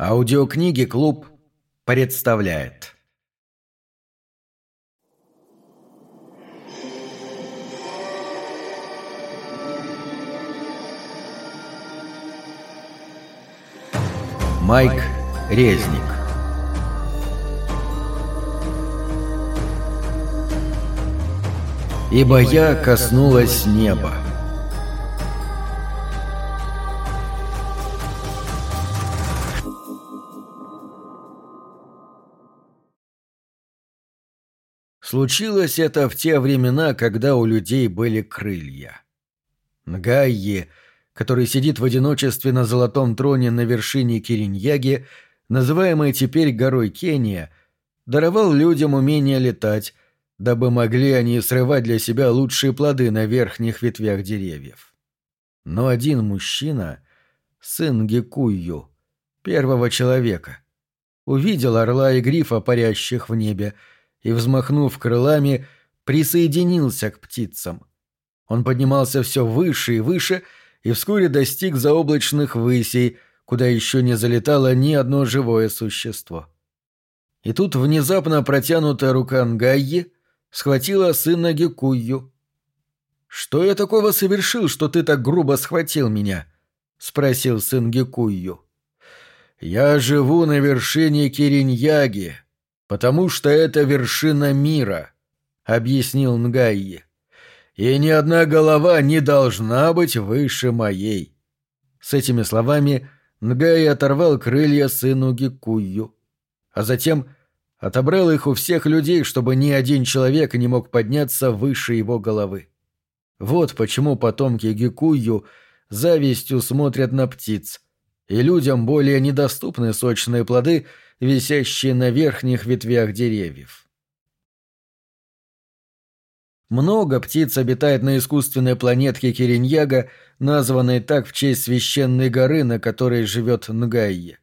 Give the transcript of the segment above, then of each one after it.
Аудиокниги «Клуб» представляет. Майк Резник Ибо я коснулась неба. Случилось это в те времена, когда у людей были крылья. Нгайи, который сидит в одиночестве на золотом троне на вершине Кириньяги, называемой теперь горой Кения, даровал людям умение летать, дабы могли они срывать для себя лучшие плоды на верхних ветвях деревьев. Но один мужчина, сын Гекую, первого человека, увидел орла и грифа, парящих в небе, и, взмахнув крылами, присоединился к птицам. Он поднимался все выше и выше и вскоре достиг заоблачных высей, куда еще не залетало ни одно живое существо. И тут внезапно протянутая рука Нгайи схватила сына Гекую. «Что я такого совершил, что ты так грубо схватил меня?» — спросил сын Гекую. «Я живу на вершине Кириньяги», «Потому что это вершина мира», — объяснил Нгайи. «И ни одна голова не должна быть выше моей». С этими словами Нгаи оторвал крылья сыну Гикую, а затем отобрал их у всех людей, чтобы ни один человек не мог подняться выше его головы. Вот почему потомки Гикую завистью смотрят на птиц, и людям более недоступны сочные плоды — висящие на верхних ветвях деревьев. Много птиц обитает на искусственной планетке Кириньяга, названной так в честь священной горы, на которой живет Нгайе.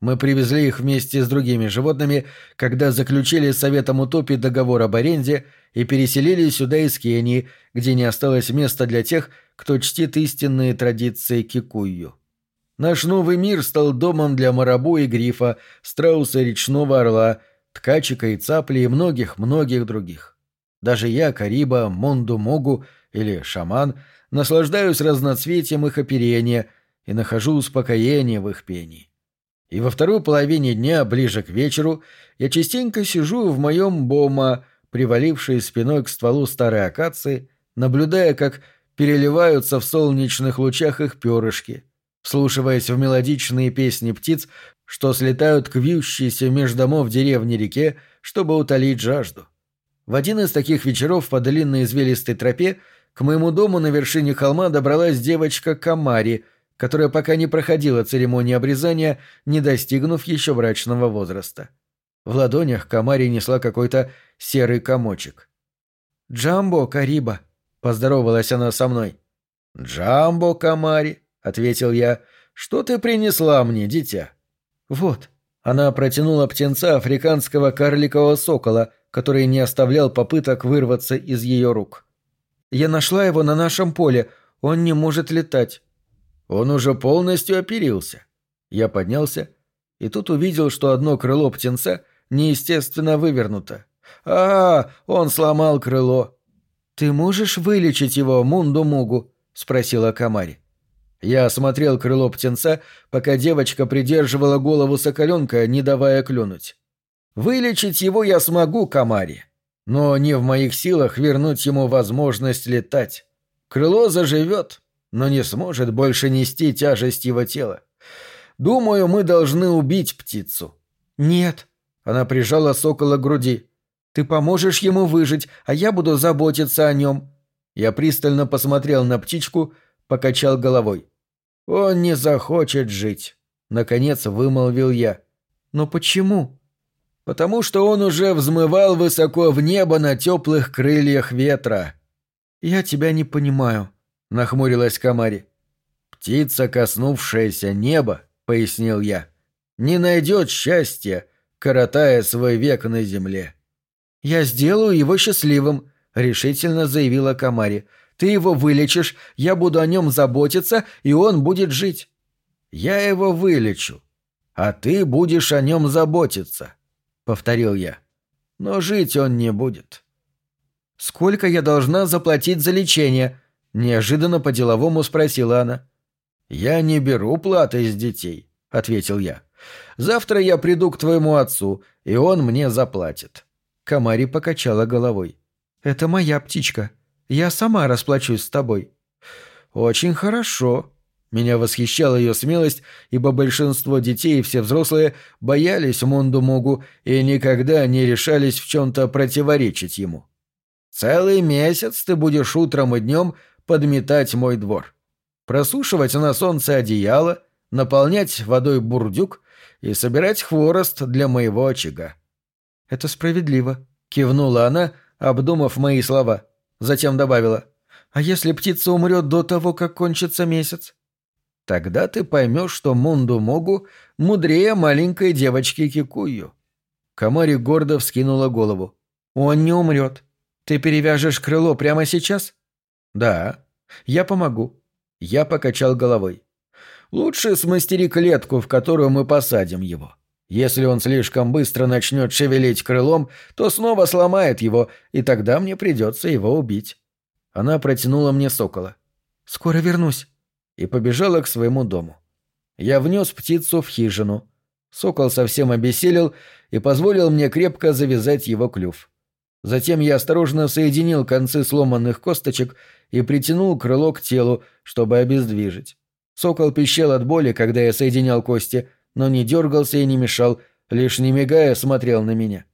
Мы привезли их вместе с другими животными, когда заключили с Советом Утопии договор об аренде и переселили сюда из Кении, где не осталось места для тех, кто чтит истинные традиции кикую. Наш новый мир стал домом для марабу и грифа, страуса речного орла, ткачика и цапли и многих-многих других. Даже я, Кариба, Монду Могу или Шаман наслаждаюсь разноцветием их оперения и нахожу успокоение в их пении. И во второй половине дня, ближе к вечеру, я частенько сижу в моем бома, привалившей спиной к стволу старой акации, наблюдая, как переливаются в солнечных лучах их перышки — вслушиваясь в мелодичные песни птиц, что слетают к вьющейся меж домов деревни реке, чтобы утолить жажду. В один из таких вечеров по длинной извилистой тропе к моему дому на вершине холма добралась девочка Камари, которая пока не проходила церемонии обрезания, не достигнув еще брачного возраста. В ладонях Камари несла какой-то серый комочек. «Джамбо, Кариба!» — поздоровалась она со мной. «Джамбо, Камари!» — ответил я. «Что ты принесла мне, дитя?» «Вот». Она протянула птенца африканского карликового сокола, который не оставлял попыток вырваться из ее рук. «Я нашла его на нашем поле. Он не может летать». Он уже полностью оперился. Я поднялся и тут увидел, что одно крыло птенца неестественно вывернуто. «А, он сломал крыло». «Ты можешь вылечить его, Мунду-Мугу?» — спросила Камари. Я осмотрел крыло птенца, пока девочка придерживала голову соколенка, не давая клюнуть. Вылечить его я смогу, Камари, но не в моих силах вернуть ему возможность летать. Крыло заживет, но не сможет больше нести тяжесть его тела. Думаю, мы должны убить птицу. Нет. Она прижала сокола к груди. Ты поможешь ему выжить, а я буду заботиться о нем. Я пристально посмотрел на птичку, покачал головой. «Он не захочет жить», — наконец вымолвил я. «Но почему?» «Потому что он уже взмывал высоко в небо на теплых крыльях ветра». «Я тебя не понимаю», — нахмурилась Камари. «Птица, коснувшаяся неба», — пояснил я, — «не найдет счастья, коротая свой век на земле». «Я сделаю его счастливым», — решительно заявила Камари. Ты его вылечишь, я буду о нем заботиться, и он будет жить. Я его вылечу. «А ты будешь о нем заботиться», — повторил я. «Но жить он не будет». «Сколько я должна заплатить за лечение?» — неожиданно по-деловому спросила она. «Я не беру платы из детей», — ответил я. «Завтра я приду к твоему отцу, и он мне заплатит». Камари покачала головой. «Это моя птичка. Я сама расплачусь с тобой». «Очень хорошо». Меня восхищала ее смелость, ибо большинство детей и все взрослые боялись Монду Могу и никогда не решались в чем-то противоречить ему. «Целый месяц ты будешь утром и днем подметать мой двор, просушивать на солнце одеяло, наполнять водой бурдюк и собирать хворост для моего очага». «Это справедливо», — кивнула она, обдумав мои слова. Затем добавила — а если птица умрет до того, как кончится месяц? Тогда ты поймешь, что Мунду Могу мудрее маленькой девочки Кикую. Камари гордо вскинула голову. Он не умрет. Ты перевяжешь крыло прямо сейчас? Да. Я помогу. Я покачал головой. Лучше смастери клетку, в которую мы посадим его. Если он слишком быстро начнет шевелить крылом, то снова сломает его, и тогда мне придется его убить. Она протянула мне сокола. «Скоро вернусь». И побежала к своему дому. Я внес птицу в хижину. Сокол совсем обессилел и позволил мне крепко завязать его клюв. Затем я осторожно соединил концы сломанных косточек и притянул крыло к телу, чтобы обездвижить. Сокол пищал от боли, когда я соединял кости, но не дергался и не мешал, лишь не мигая смотрел на меня.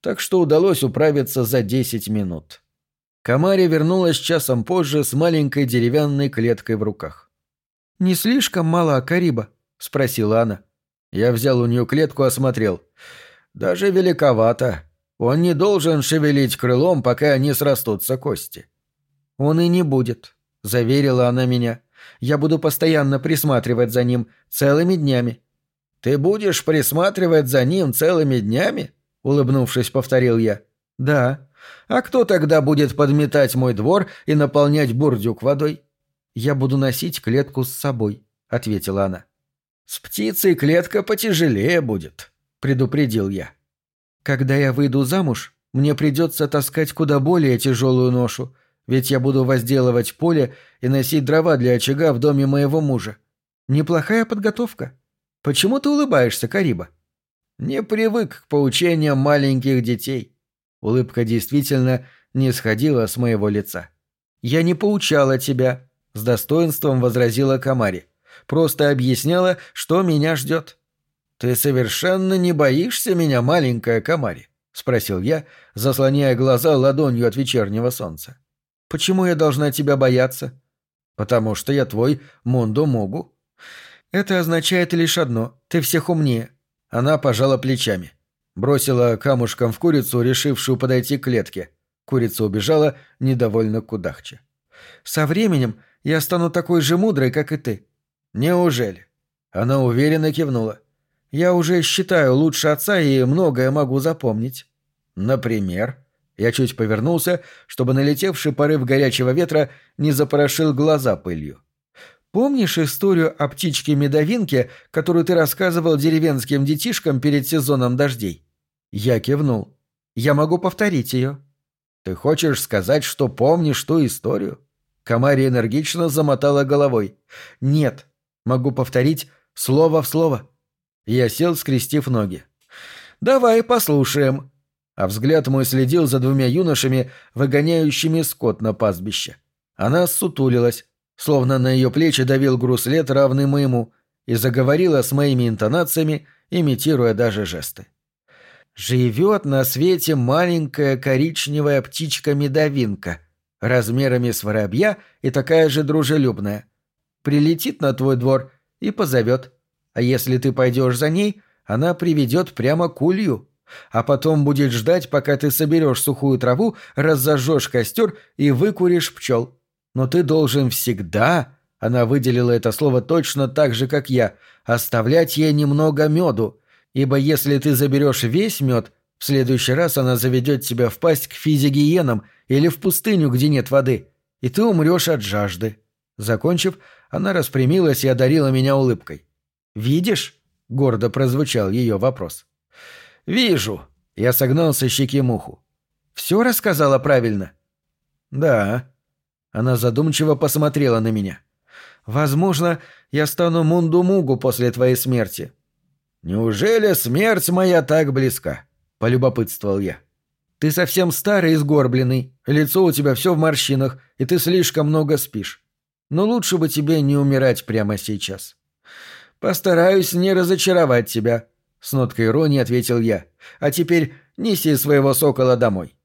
Так что удалось управиться за десять минут. Камари вернулась часом позже с маленькой деревянной клеткой в руках. «Не слишком мало Кариба?» — спросила она. Я взял у нее клетку, осмотрел. «Даже великовато. Он не должен шевелить крылом, пока не срастутся кости». «Он и не будет», — заверила она меня. «Я буду постоянно присматривать за ним целыми днями». «Ты будешь присматривать за ним целыми днями?» — улыбнувшись, повторил я. «Да», а кто тогда будет подметать мой двор и наполнять бурдюк водой? Я буду носить клетку с собой, ответила она. С птицей клетка потяжелее будет, предупредил я. Когда я выйду замуж, мне придется таскать куда более тяжелую ношу, ведь я буду возделывать поле и носить дрова для очага в доме моего мужа. Неплохая подготовка. Почему ты улыбаешься, Кариба? Не привык к поучениям маленьких детей. Улыбка действительно не сходила с моего лица. «Я не поучала тебя», — с достоинством возразила Камари. «Просто объясняла, что меня ждет». «Ты совершенно не боишься меня, маленькая Камари?» — спросил я, заслоняя глаза ладонью от вечернего солнца. «Почему я должна тебя бояться?» «Потому что я твой Мондо Могу». «Это означает лишь одно. Ты всех умнее». Она пожала плечами. Бросила камушком в курицу, решившую подойти к клетке. Курица убежала, недовольно кудахча. «Со временем я стану такой же мудрой, как и ты». «Неужели?» Она уверенно кивнула. «Я уже считаю лучше отца и многое могу запомнить». «Например?» Я чуть повернулся, чтобы налетевший порыв горячего ветра не запорошил глаза пылью. «Помнишь историю о птичке-медовинке, которую ты рассказывал деревенским детишкам перед сезоном дождей?» Я кивнул. «Я могу повторить ее». «Ты хочешь сказать, что помнишь ту историю?» Камари энергично замотала головой. «Нет. Могу повторить слово в слово». Я сел, скрестив ноги. «Давай послушаем». А взгляд мой следил за двумя юношами, выгоняющими скот на пастбище. Она сутулилась, словно на ее плечи давил груз лет, равный моему, и заговорила с моими интонациями, имитируя даже жесты. Живет на свете маленькая коричневая птичка-медовинка, размерами с воробья и такая же дружелюбная. Прилетит на твой двор и позовет. А если ты пойдешь за ней, она приведет прямо к улью. А потом будет ждать, пока ты соберешь сухую траву, разожжешь костер и выкуришь пчел. Но ты должен всегда, она выделила это слово точно так же, как я, оставлять ей немного меду, ибо если ты заберешь весь мед, в следующий раз она заведет тебя в пасть к физигиенам или в пустыню, где нет воды, и ты умрешь от жажды». Закончив, она распрямилась и одарила меня улыбкой. «Видишь?» — гордо прозвучал ее вопрос. «Вижу». Я согнал со щеки муху. «Все рассказала правильно?» «Да». Она задумчиво посмотрела на меня. «Возможно, я стану Мунду-Мугу после твоей смерти». «Неужели смерть моя так близка?» — полюбопытствовал я. «Ты совсем старый и сгорбленный, лицо у тебя все в морщинах, и ты слишком много спишь. Но лучше бы тебе не умирать прямо сейчас». «Постараюсь не разочаровать тебя», — с ноткой иронии ответил я. «А теперь неси своего сокола домой».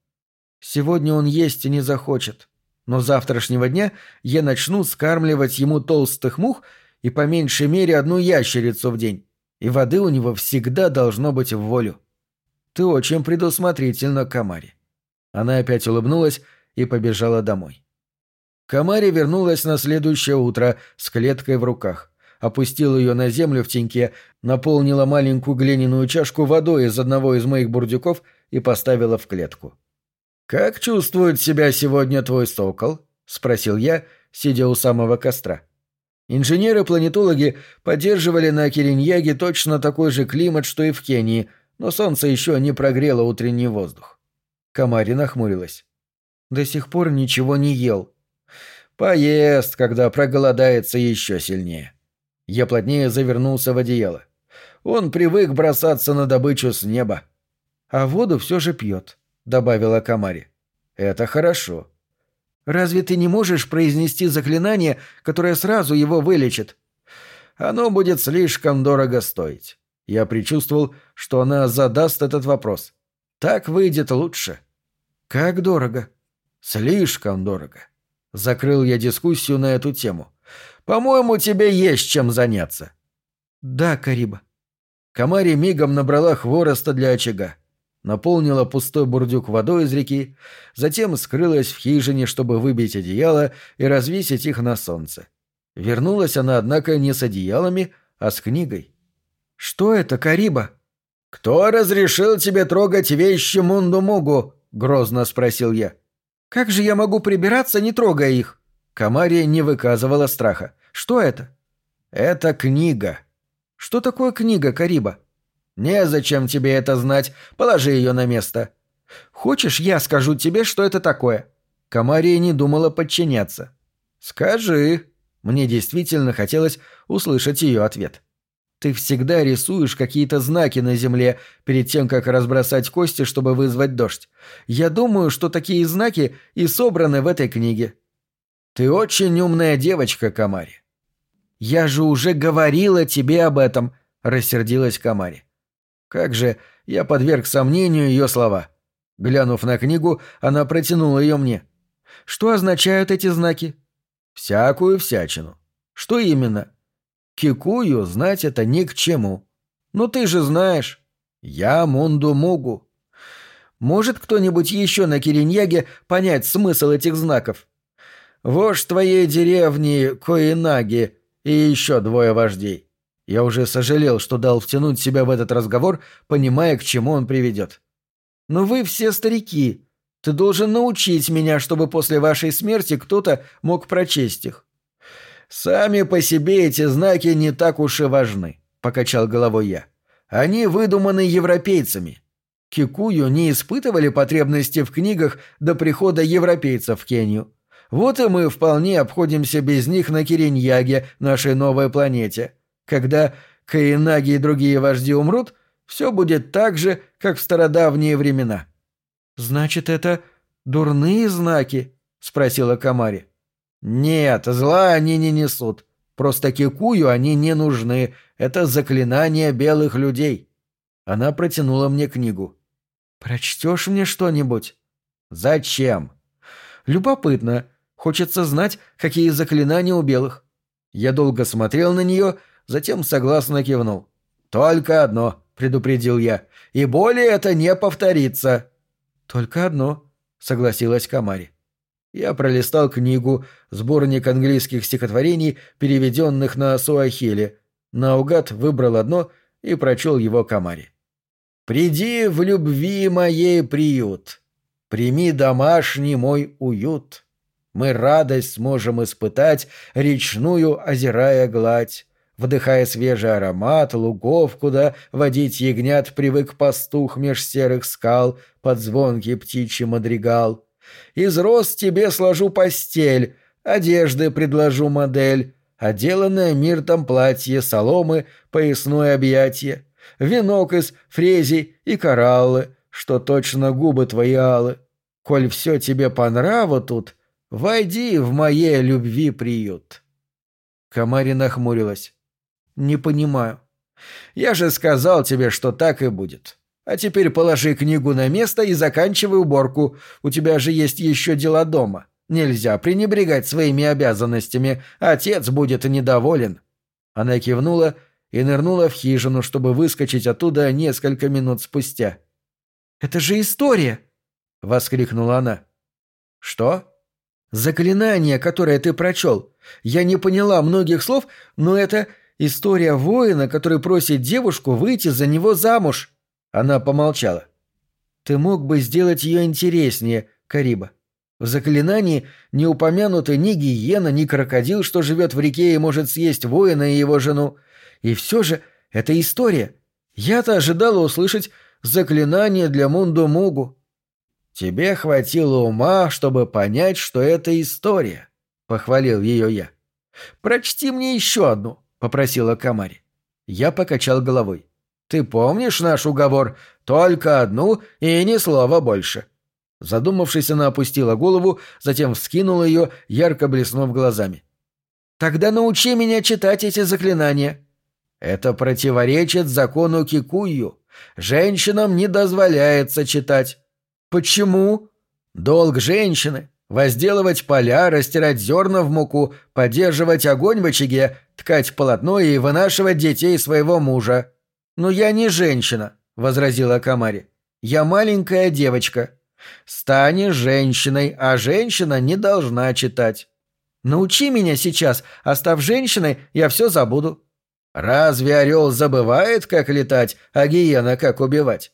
Сегодня он есть и не захочет. Но с завтрашнего дня я начну скармливать ему толстых мух и по меньшей мере одну ящерицу в день. И воды у него всегда должно быть в волю. Ты очень предусмотрительна, Камари. Она опять улыбнулась и побежала домой. Камари вернулась на следующее утро с клеткой в руках. Опустила ее на землю в теньке, наполнила маленькую глиняную чашку водой из одного из моих бурдюков и поставила в клетку. «Как чувствует себя сегодня твой сокол?» — спросил я, сидя у самого костра. Инженеры-планетологи поддерживали на Кириньяге точно такой же климат, что и в Кении — но солнце еще не прогрело утренний воздух. Камари нахмурилась. До сих пор ничего не ел. Поест, когда проголодается еще сильнее. Я плотнее завернулся в одеяло. Он привык бросаться на добычу с неба. А воду все же пьет, добавила Камари. Это хорошо. Разве ты не можешь произнести заклинание, которое сразу его вылечит? Оно будет слишком дорого стоить. Я предчувствовал, что она задаст этот вопрос. Так выйдет лучше. Как дорого? Слишком дорого. Закрыл я дискуссию на эту тему. По-моему, тебе есть чем заняться. Да, Кариба. Камари мигом набрала хвороста для очага. Наполнила пустой бурдюк водой из реки, затем скрылась в хижине, чтобы выбить одеяло и развесить их на солнце. Вернулась она, однако, не с одеялами, а с книгой. «Что это, Кариба?» «Кто разрешил тебе трогать вещи Мунду-Мугу?» — грозно спросил я. «Как же я могу прибираться, не трогая их?» Камария не выказывала страха. «Что это?» «Это книга». «Что такое книга, Кариба?» «Незачем тебе это знать. Положи ее на место». «Хочешь, я скажу тебе, что это такое?» Камария не думала подчиняться. «Скажи». Мне действительно хотелось услышать ее ответ. Ты всегда рисуешь какие-то знаки на земле перед тем, как разбросать кости, чтобы вызвать дождь. Я думаю, что такие знаки и собраны в этой книге. Ты очень умная девочка, Камари. Я же уже говорила тебе об этом, рассердилась Камари. Как же я подверг сомнению ее слова. Глянув на книгу, она протянула ее мне. Что означают эти знаки? Всякую всячину. Что именно? Кикую знать это ни к чему. Ну ты же знаешь. Я Мунду Мугу. Может кто-нибудь еще на Кириньяге понять смысл этих знаков? Вождь твоей деревни Коинаги и еще двое вождей. Я уже сожалел, что дал втянуть себя в этот разговор, понимая, к чему он приведет. Но вы все старики. Ты должен научить меня, чтобы после вашей смерти кто-то мог прочесть их. «Сами по себе эти знаки не так уж и важны», — покачал головой я. «Они выдуманы европейцами. Кикую не испытывали потребности в книгах до прихода европейцев в Кению. Вот и мы вполне обходимся без них на Кириньяге, нашей новой планете. Когда Каинаги и другие вожди умрут, все будет так же, как в стародавние времена». «Значит, это дурные знаки?» — спросила Камари. «Нет, зла они не несут. Просто кикую они не нужны. Это заклинание белых людей». Она протянула мне книгу. «Прочтешь мне что-нибудь?» «Зачем?» «Любопытно. Хочется знать, какие заклинания у белых». Я долго смотрел на нее, затем согласно кивнул. «Только одно», — предупредил я, — «и более это не повторится». «Только одно», — согласилась Камари. Я пролистал книгу, сборник английских стихотворений, переведенных на суахили. Наугад выбрал одно и прочел его Камаре. «Приди в любви моей приют, прими домашний мой уют. Мы радость сможем испытать, речную озирая гладь. Вдыхая свежий аромат лугов, куда водить ягнят привык пастух меж серых скал под звонкий птичий мадригал. Из роз тебе сложу постель, одежды предложу модель, отделанное миртом платье, соломы, поясное объятие, венок из фрези и кораллы, что точно губы твои алы. Коль все тебе по нраву тут, войди в моей любви приют. Камари нахмурилась. «Не понимаю. Я же сказал тебе, что так и будет. А теперь положи книгу на место и заканчивай уборку. У тебя же есть еще дела дома. Нельзя пренебрегать своими обязанностями. Отец будет недоволен». Она кивнула и нырнула в хижину, чтобы выскочить оттуда несколько минут спустя. «Это же история!» — воскликнула она. «Что?» «Заклинание, которое ты прочел. Я не поняла многих слов, но это история воина, который просит девушку выйти за него замуж». Она помолчала. «Ты мог бы сделать ее интереснее, Кариба. В заклинании не упомянуты ни гиена, ни крокодил, что живет в реке и может съесть воина и его жену. И все же это история. Я-то ожидала услышать заклинание для Мунду Мугу». «Тебе хватило ума, чтобы понять, что это история», — похвалил ее я. «Прочти мне еще одну», — попросила Камари. Я покачал головой. «Ты помнишь наш уговор? Только одну и ни слова больше». Задумавшись, она опустила голову, затем вскинула ее, ярко блеснув глазами. «Тогда научи меня читать эти заклинания». «Это противоречит закону Кикую. Женщинам не дозволяется читать». «Почему?» «Долг женщины — возделывать поля, растирать зерна в муку, поддерживать огонь в очаге, ткать полотно и вынашивать детей своего мужа». «Но я не женщина», — возразила Камари. «Я маленькая девочка». «Станешь женщиной, а женщина не должна читать». «Научи меня сейчас, а став женщиной, я все забуду». «Разве орел забывает, как летать, а гиена как убивать?»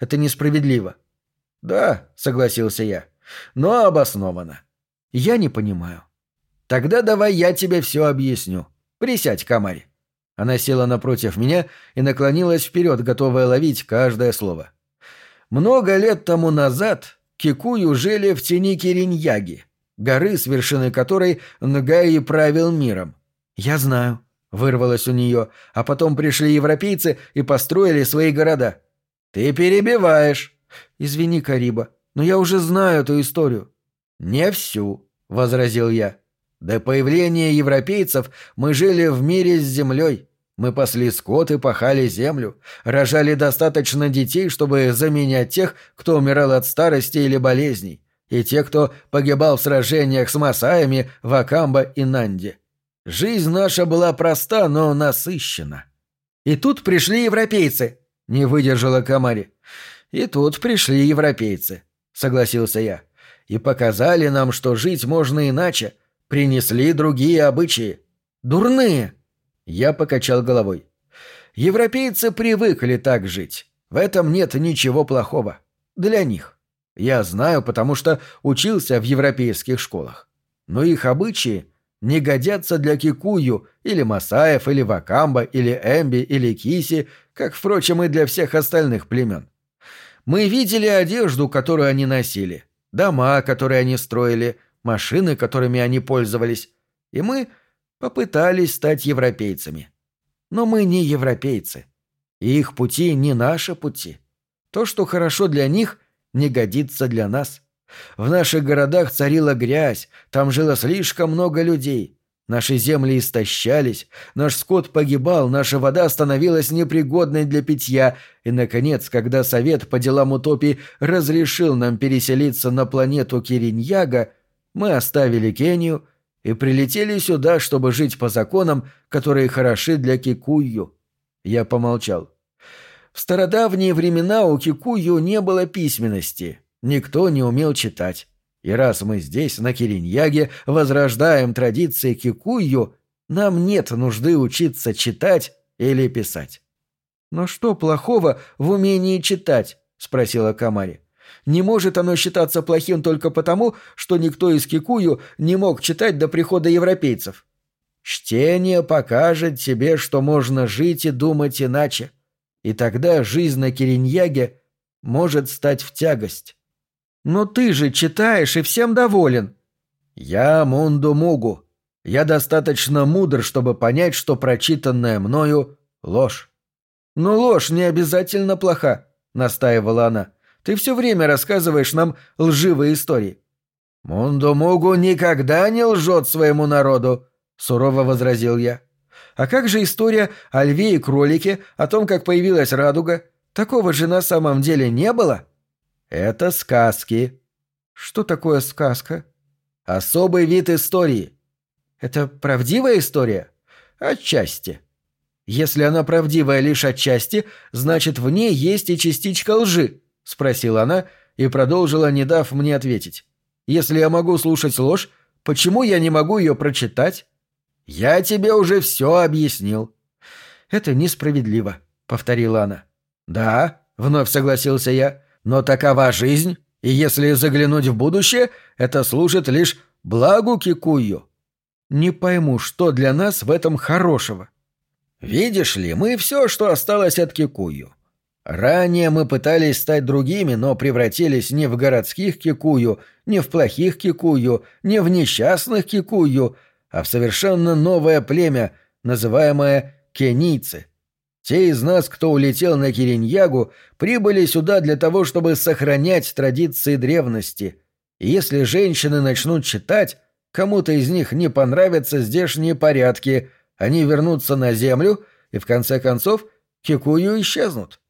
«Это несправедливо». «Да», — согласился я, — «но обоснованно». «Я не понимаю». «Тогда давай я тебе все объясню. Присядь, Камари». Она села напротив меня и наклонилась вперед, готовая ловить каждое слово. Много лет тому назад Кикую жили в тени Кириньяги, горы, с вершины которой Нгаи правил миром. «Я знаю», — вырвалось у нее, а потом пришли европейцы и построили свои города. «Ты перебиваешь». «Извини, Кариба, но я уже знаю эту историю». «Не всю», — возразил я. «До появления европейцев мы жили в мире с землей. Мы пасли скот и пахали землю, рожали достаточно детей, чтобы заменять тех, кто умирал от старости или болезней, и тех, кто погибал в сражениях с Масаями, Вакамбо и Нанди. Жизнь наша была проста, но насыщена». «И тут пришли европейцы», — не выдержала Камари. И тут пришли европейцы, согласился я, и показали нам, что жить можно иначе, принесли другие обычаи. Дурные! Я покачал головой. Европейцы привыкли так жить. В этом нет ничего плохого. Для них. Я знаю, потому что учился в европейских школах. Но их обычаи не годятся для кикую или масаев, или вакамба, или эмби, или киси, как, впрочем, и для всех остальных племен. Мы видели одежду, которую они носили, дома, которые они строили, машины, которыми они пользовались, и мы попытались стать европейцами. Но мы не европейцы. И их пути не наши пути. То, что хорошо для них, не годится для нас. В наших городах царила грязь, там жило слишком много людей. Наши земли истощались, наш скот погибал, наша вода становилась непригодной для питья, и, наконец, когда Совет по делам утопии разрешил нам переселиться на планету Кириньяга, мы оставили Кению и прилетели сюда, чтобы жить по законам, которые хороши для Кикую. Я помолчал. В стародавние времена у Кикую не было письменности, никто не умел читать. И раз мы здесь, на Кириньяге, возрождаем традиции кикую, нам нет нужды учиться читать или писать. «Но что плохого в умении читать?» — спросила Камари. «Не может оно считаться плохим только потому, что никто из кикую не мог читать до прихода европейцев». Чтение покажет тебе, что можно жить и думать иначе. И тогда жизнь на Кириньяге может стать в тягость. Но ты же читаешь и всем доволен. Я Мунду Мугу. Я достаточно мудр, чтобы понять, что прочитанное мною — ложь. Но ложь не обязательно плоха, настаивала она. Ты все время рассказываешь нам лживые истории. Мунду Мугу никогда не лжет своему народу, сурово возразил я. А как же история о льве и кролике, о том, как появилась радуга? Такого же на самом деле не было? Это сказки. Что такое сказка? Особый вид истории. Это правдивая история? Отчасти. Если она правдивая лишь отчасти, значит, в ней есть и частичка лжи, спросила она и продолжила, не дав мне ответить. Если я могу слушать ложь, почему я не могу ее прочитать? Я тебе уже все объяснил. Это несправедливо, повторила она. Да, вновь согласился я, но такова жизнь, и если заглянуть в будущее, это служит лишь благу Кикую. Не пойму, что для нас в этом хорошего. Видишь ли, мы все, что осталось от Кикую. Ранее мы пытались стать другими, но превратились не в городских Кикую, не в плохих Кикую, не в несчастных Кикую, а в совершенно новое племя, называемое кенийцы. Те из нас, кто улетел на Кириньягу, прибыли сюда для того, чтобы сохранять традиции древности. И если женщины начнут читать, кому-то из них не понравятся здешние порядки, они вернутся на землю, и в конце концов Кикую исчезнут.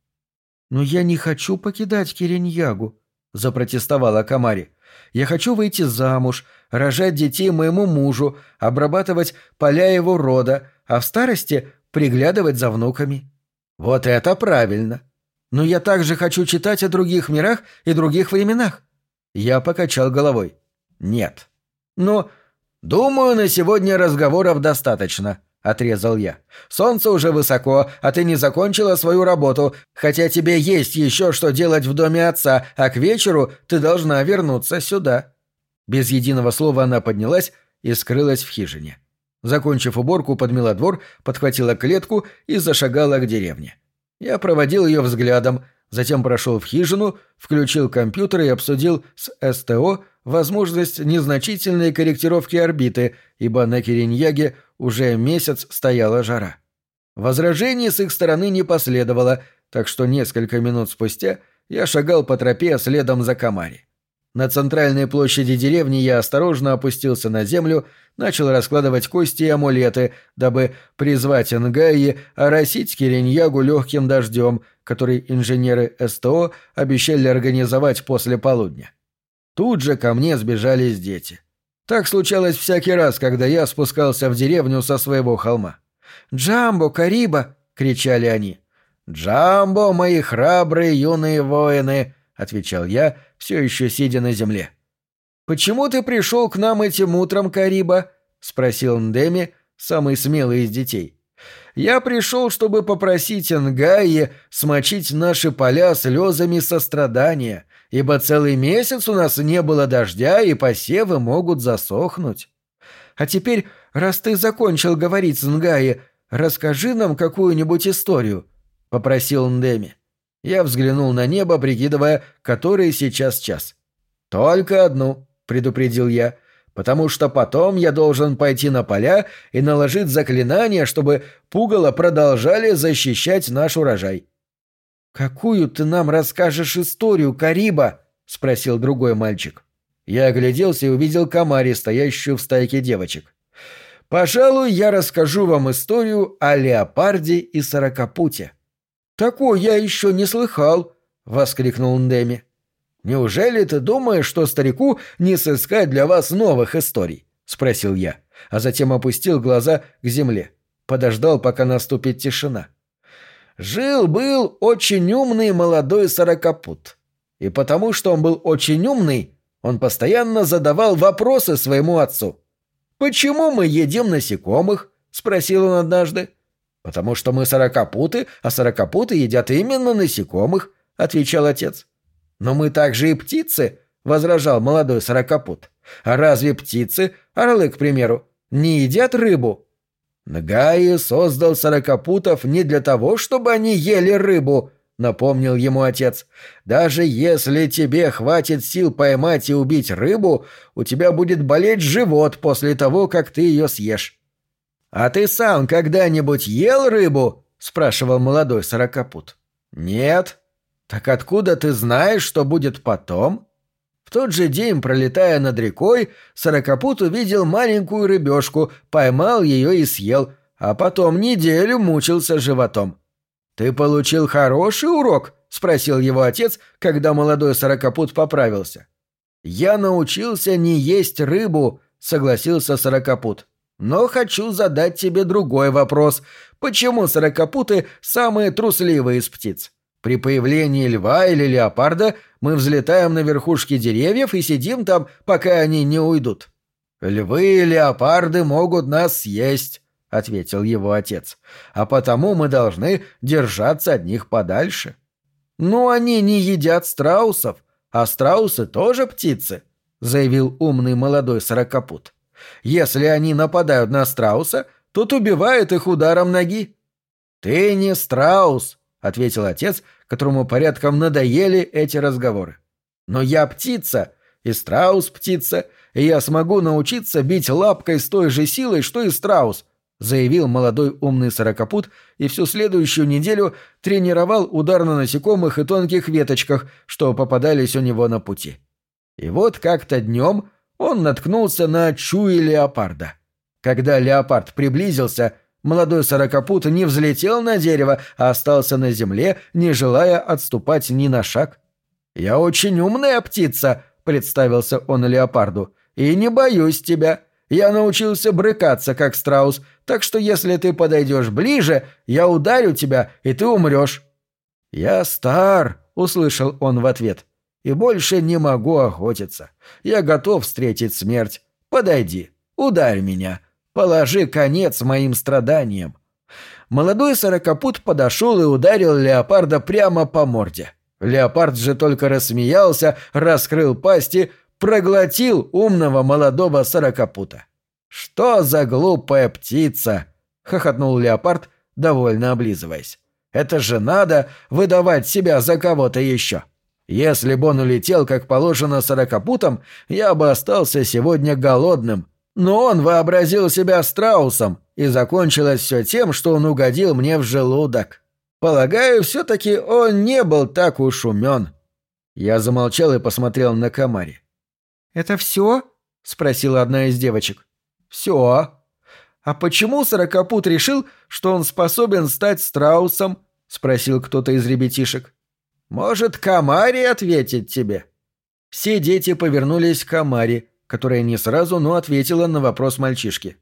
«Но я не хочу покидать Кириньягу», — запротестовала Камари. Я хочу выйти замуж, рожать детей моему мужу, обрабатывать поля его рода, а в старости приглядывать за внуками. Вот это правильно. Но я также хочу читать о других мирах и других временах. Я покачал головой. Нет. Но, думаю, на сегодня разговоров достаточно, отрезал я. Солнце уже высоко, а ты не закончила свою работу, хотя тебе есть еще что делать в доме отца, а к вечеру ты должна вернуться сюда. Без единого слова она поднялась и скрылась в хижине. Закончив уборку, подмела двор, подхватила клетку и зашагала к деревне. Я проводил ее взглядом, затем прошел в хижину, включил компьютер и обсудил с СТО возможность незначительной корректировки орбиты, ибо на Кириньяге уже месяц стояла жара. Возражений с их стороны не последовало, так что несколько минут спустя я шагал по тропе следом за Камари. На центральной площади деревни я осторожно опустился на землю, начал раскладывать кости и амулеты, дабы призвать Нгаи оросить Кириньягу легким дождем, который инженеры СТО обещали организовать после полудня. Тут же ко мне сбежались дети. Так случалось всякий раз, когда я спускался в деревню со своего холма. «Джамбо, Кариба!» — кричали они. «Джамбо, мои храбрые юные воины!» — отвечал я, все еще сидя на земле. «Почему ты пришел к нам этим утром, Кариба?» — спросил Ндеми, самый смелый из детей. «Я пришел, чтобы попросить Нгаи смочить наши поля слезами сострадания, ибо целый месяц у нас не было дождя, и посевы могут засохнуть. А теперь, раз ты закончил говорить с Нгаи, расскажи нам какую-нибудь историю», — попросил Ндеми. Я взглянул на небо, прикидывая, который сейчас час. «Только одну», — предупредил я, — «потому что потом я должен пойти на поля и наложить заклинание, чтобы пугало продолжали защищать наш урожай». «Какую ты нам расскажешь историю, Кариба?» — спросил другой мальчик. Я огляделся и увидел Камари, стоящую в стайке девочек. «Пожалуй, я расскажу вам историю о леопарде и сорокопуте». «Такой я еще не слыхал!» — воскликнул Ндеми. «Неужели ты думаешь, что старику не сыскать для вас новых историй?» — спросил я, а затем опустил глаза к земле. Подождал, пока наступит тишина. Жил-был очень умный молодой сорокопут. И потому, что он был очень умный, он постоянно задавал вопросы своему отцу. «Почему мы едим насекомых?» — спросил он однажды. «Потому что мы сорокопуты, а сорокопуты едят именно насекомых», — отвечал отец. «Но мы также и птицы», — возражал молодой сорокопут. «А разве птицы, орлы, к примеру, не едят рыбу?» «Нгаи создал сорокопутов не для того, чтобы они ели рыбу», — напомнил ему отец. «Даже если тебе хватит сил поймать и убить рыбу, у тебя будет болеть живот после того, как ты ее съешь». «А ты сам когда-нибудь ел рыбу?» — спрашивал молодой сорокопут. «Нет». «Так откуда ты знаешь, что будет потом?» В тот же день, пролетая над рекой, сорокопут увидел маленькую рыбешку, поймал ее и съел, а потом неделю мучился животом. «Ты получил хороший урок?» — спросил его отец, когда молодой сорокопут поправился. «Я научился не есть рыбу», — согласился сорокопут. «Но хочу задать тебе другой вопрос. Почему сорокопуты самые трусливые из птиц? При появлении льва или леопарда мы взлетаем на верхушки деревьев и сидим там, пока они не уйдут». «Львы и леопарды могут нас съесть», — ответил его отец. «А потому мы должны держаться от них подальше». «Ну, они не едят страусов, а страусы тоже птицы», — заявил умный молодой сорокопут. «Если они нападают на страуса, тот убивает их ударом ноги». «Ты не страус», — ответил отец, которому порядком надоели эти разговоры. «Но я птица, и страус птица, и я смогу научиться бить лапкой с той же силой, что и страус, заявил молодой умный сорокопут и всю следующую неделю тренировал удар на насекомых и тонких веточках, что попадались у него на пути. И вот как-то днем он наткнулся на чуи леопарда. Когда леопард приблизился, молодой сорокопут не взлетел на дерево, а остался на земле, не желая отступать ни на шаг. «Я очень умная птица», — представился он леопарду, — «и не боюсь тебя». Я научился брыкаться, как страус, так что если ты подойдешь ближе, я ударю тебя, и ты умрешь». «Я стар», — услышал он в ответ, — «и больше не могу охотиться. Я готов встретить смерть. Подойди, ударь меня, положи конец моим страданиям». Молодой сорокопут подошел и ударил леопарда прямо по морде. Леопард же только рассмеялся, раскрыл пасти, проглотил умного молодого сорокопута. «Что за глупая птица!» — хохотнул леопард, довольно облизываясь. «Это же надо выдавать себя за кого-то еще!» Если бы он улетел, как положено, сорокопутом, я бы остался сегодня голодным. Но он вообразил себя страусом, и закончилось все тем, что он угодил мне в желудок. Полагаю, все-таки он не был так уж умен. Я замолчал и посмотрел на Камари. «Это все?» — спросила одна из девочек. «Все. А почему Сорокопут решил, что он способен стать страусом?» — спросил кто-то из ребятишек. «Может, Камари ответит тебе?» Все дети повернулись к Камари, которая не сразу, но ответила на вопрос мальчишки.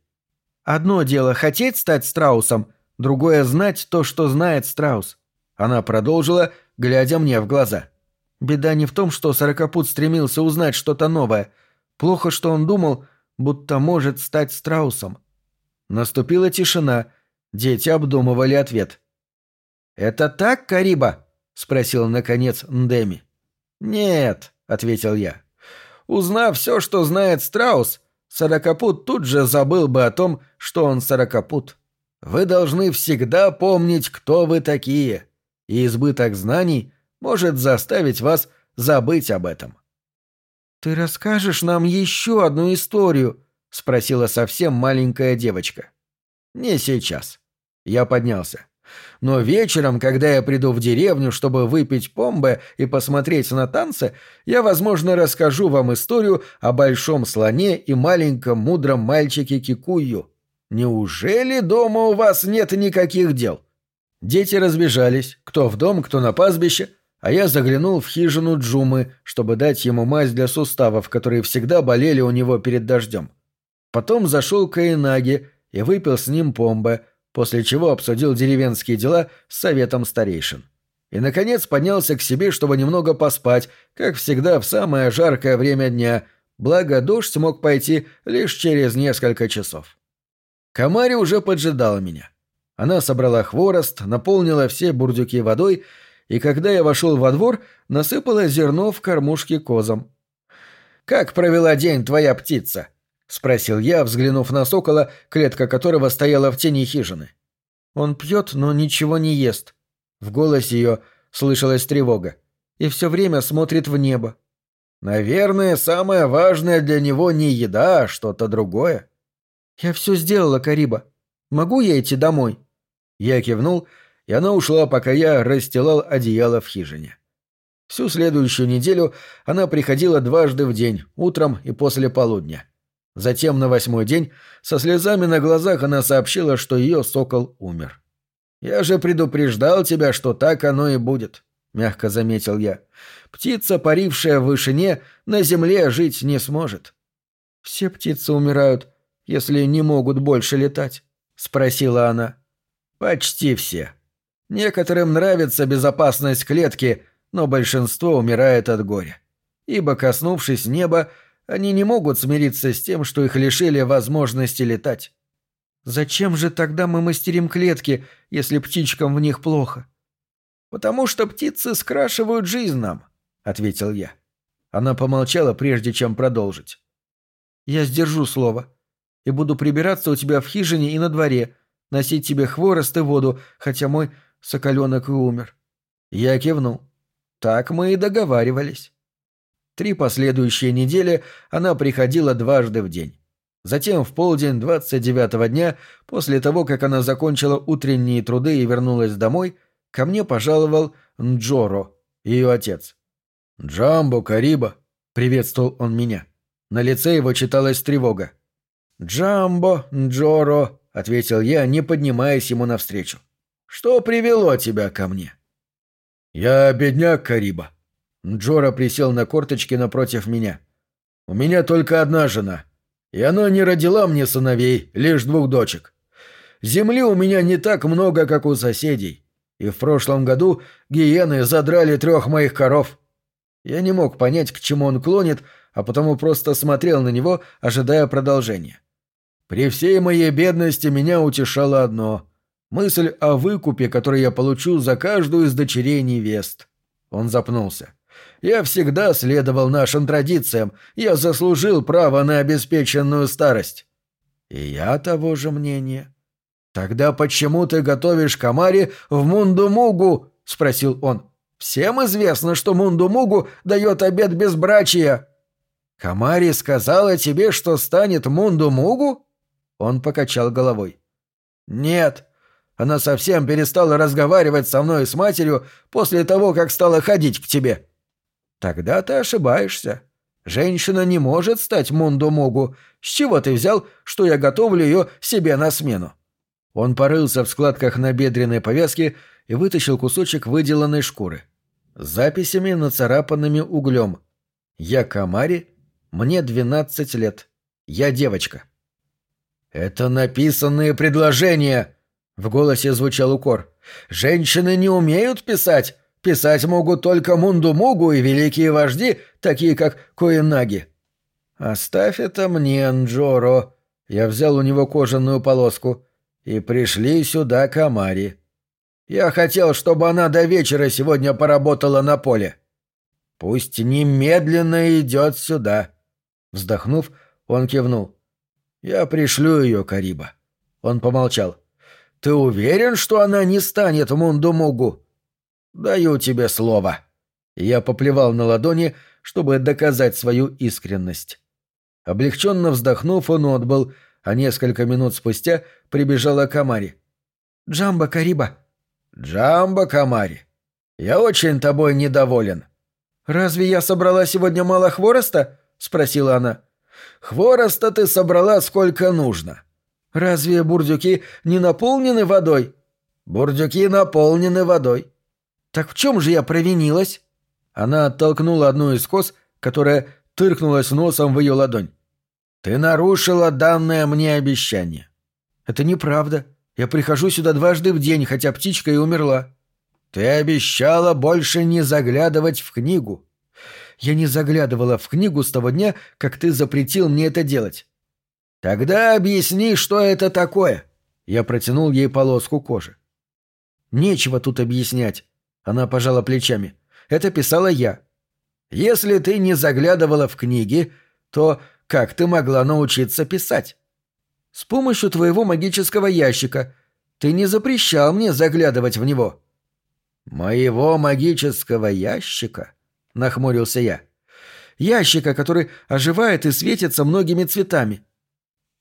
«Одно дело хотеть стать страусом, другое — знать то, что знает страус». Она продолжила, глядя мне в глаза. Беда не в том, что Сорокопут стремился узнать что-то новое. Плохо, что он думал, будто может стать страусом. Наступила тишина. Дети обдумывали ответ. «Это так, Кариба?» — спросил, наконец, Ndemi. «Нет», — ответил я. «Узнав все, что знает страус, Сорокопут тут же забыл бы о том, что он Сорокопут. Вы должны всегда помнить, кто вы такие, и избыток знаний может заставить вас забыть об этом. «Ты расскажешь нам еще одну историю?» — спросила совсем маленькая девочка. «Не сейчас». Я поднялся. «Но вечером, когда я приду в деревню, чтобы выпить помбе и посмотреть на танцы, я, возможно, расскажу вам историю о большом слоне и маленьком мудром мальчике Кикую. Неужели дома у вас нет никаких дел?» Дети разбежались, кто в дом, кто на пастбище — а я заглянул в хижину Джумы, чтобы дать ему мазь для суставов, которые всегда болели у него перед дождем. Потом зашел к Эйнаге и выпил с ним помбе, после чего обсудил деревенские дела с советом старейшин. И, наконец, поднялся к себе, чтобы немного поспать, как всегда в самое жаркое время дня, благо дождь мог пойти лишь через несколько часов. Камари уже поджидала меня. Она собрала хворост, наполнила все бурдюки водой и когда я вошел во двор, насыпала зерно в кормушки козам. «Как провела день твоя птица?» — спросил я, взглянув на сокола, клетка которого стояла в тени хижины. Он пьет, но ничего не ест. В голосе ее слышалась тревога. И все время смотрит в небо. Наверное, самое важное для него не еда, а что-то другое. Я все сделала, Кариба. Могу я идти домой? Я кивнул, и она ушла, пока я расстилал одеяло в хижине. Всю следующую неделю она приходила дважды в день, утром и после полудня. Затем на восьмой день со слезами на глазах она сообщила, что ее сокол умер. «Я же предупреждал тебя, что так оно и будет», — мягко заметил я. «Птица, парившая в вышине, на земле жить не сможет». «Все птицы умирают, если не могут больше летать», — спросила она. «Почти все. Некоторым нравится безопасность клетки, но большинство умирает от горя. Ибо, коснувшись неба, они не могут смириться с тем, что их лишили возможности летать. Зачем же тогда мы мастерим клетки, если птичкам в них плохо? Потому что птицы скрашивают жизнь нам, ответил я. Она помолчала, прежде чем продолжить. Я сдержу слово и буду прибираться у тебя в хижине и на дворе, носить тебе хворост и воду, хотя мой соколенок и умер. Я кивнул. Так мы и договаривались. Три последующие недели она приходила дважды в день. Затем в полдень 29-го дня, после того, как она закончила утренние труды и вернулась домой, ко мне пожаловал Нджоро, ее отец. «Джамбо, Кариба!» — приветствовал он меня. На лице его читалась тревога. «Джамбо, Нджоро!» — ответил я, не поднимаясь ему навстречу. «Что привело тебя ко мне?» «Я бедняк, Кариба», Джора присел на корточки напротив меня. «У меня только одна жена, и она не родила мне сыновей, лишь двух дочек. Земли у меня не так много, как у соседей, и в прошлом году гиены задрали трех моих коров». Я не мог понять, к чему он клонит, а потому просто смотрел на него, ожидая продолжения. При всей моей бедности меня утешало одно — мысль о выкупе, который я получу за каждую из дочерей невест. Он запнулся. Я всегда следовал нашим традициям. Я заслужил право на обеспеченную старость. И я того же мнения. Тогда почему ты готовишь Камари в Мундумугу? спросил он. Всем известно, что Мундумугу дает обед безбрачия. Камари сказала тебе, что станет Мундумугу? Он покачал головой. Нет. Она совсем перестала разговаривать со мной и с матерью после того, как стала ходить к тебе. Тогда ты ошибаешься. Женщина не может стать Мунду-Могу. С чего ты взял, что я готовлю ее себе на смену?» Он порылся в складках набедренной повязки и вытащил кусочек выделанной шкуры. С записями, нацарапанными углем. «Я Камари. Мне двенадцать лет. Я девочка». «Это написанные предложения!» — в голосе звучал укор. «Женщины не умеют писать. Писать могут только Мунду-Мугу и великие вожди, такие как Коенаги. «Оставь это мне, Нджоро». Я взял у него кожаную полоску. «И пришли сюда Камари. Я хотел, чтобы она до вечера сегодня поработала на поле. Пусть немедленно идет сюда». Вздохнув, он кивнул. «Я пришлю ее, Кариба». Он помолчал. «Ты уверен, что она не станет Мунду-Мугу?» «Даю тебе слово». Я поплевал на ладони, чтобы доказать свою искренность. Облегченно вздохнув, он отбыл, а несколько минут спустя прибежала Камари. «Джамба Кариба». «Джамба Камари. Я очень тобой недоволен». «Разве я собрала сегодня мало хвороста?» — спросила она. «Хвороста ты собрала сколько нужно». «Разве бурдюки не наполнены водой?» «Бурдюки наполнены водой. «Так в чем же я провинилась?» Она оттолкнула одну из кос, которая тыркнулась носом в ее ладонь. «Ты нарушила данное мне обещание». «Это неправда. Я прихожу сюда дважды в день, хотя птичка и умерла». «Ты обещала больше не заглядывать в книгу». «Я не заглядывала в книгу с того дня, как ты запретил мне это делать». «Тогда объясни, что это такое». Я протянул ей полоску кожи. «Нечего тут объяснять. Она пожала плечами. «Это писала я. Если ты не заглядывала в книги, то как ты могла научиться писать?» «С помощью твоего магического ящика. Ты не запрещал мне заглядывать в него». «Моего магического ящика?» — нахмурился я. «Ящика, который оживает и светится многими цветами».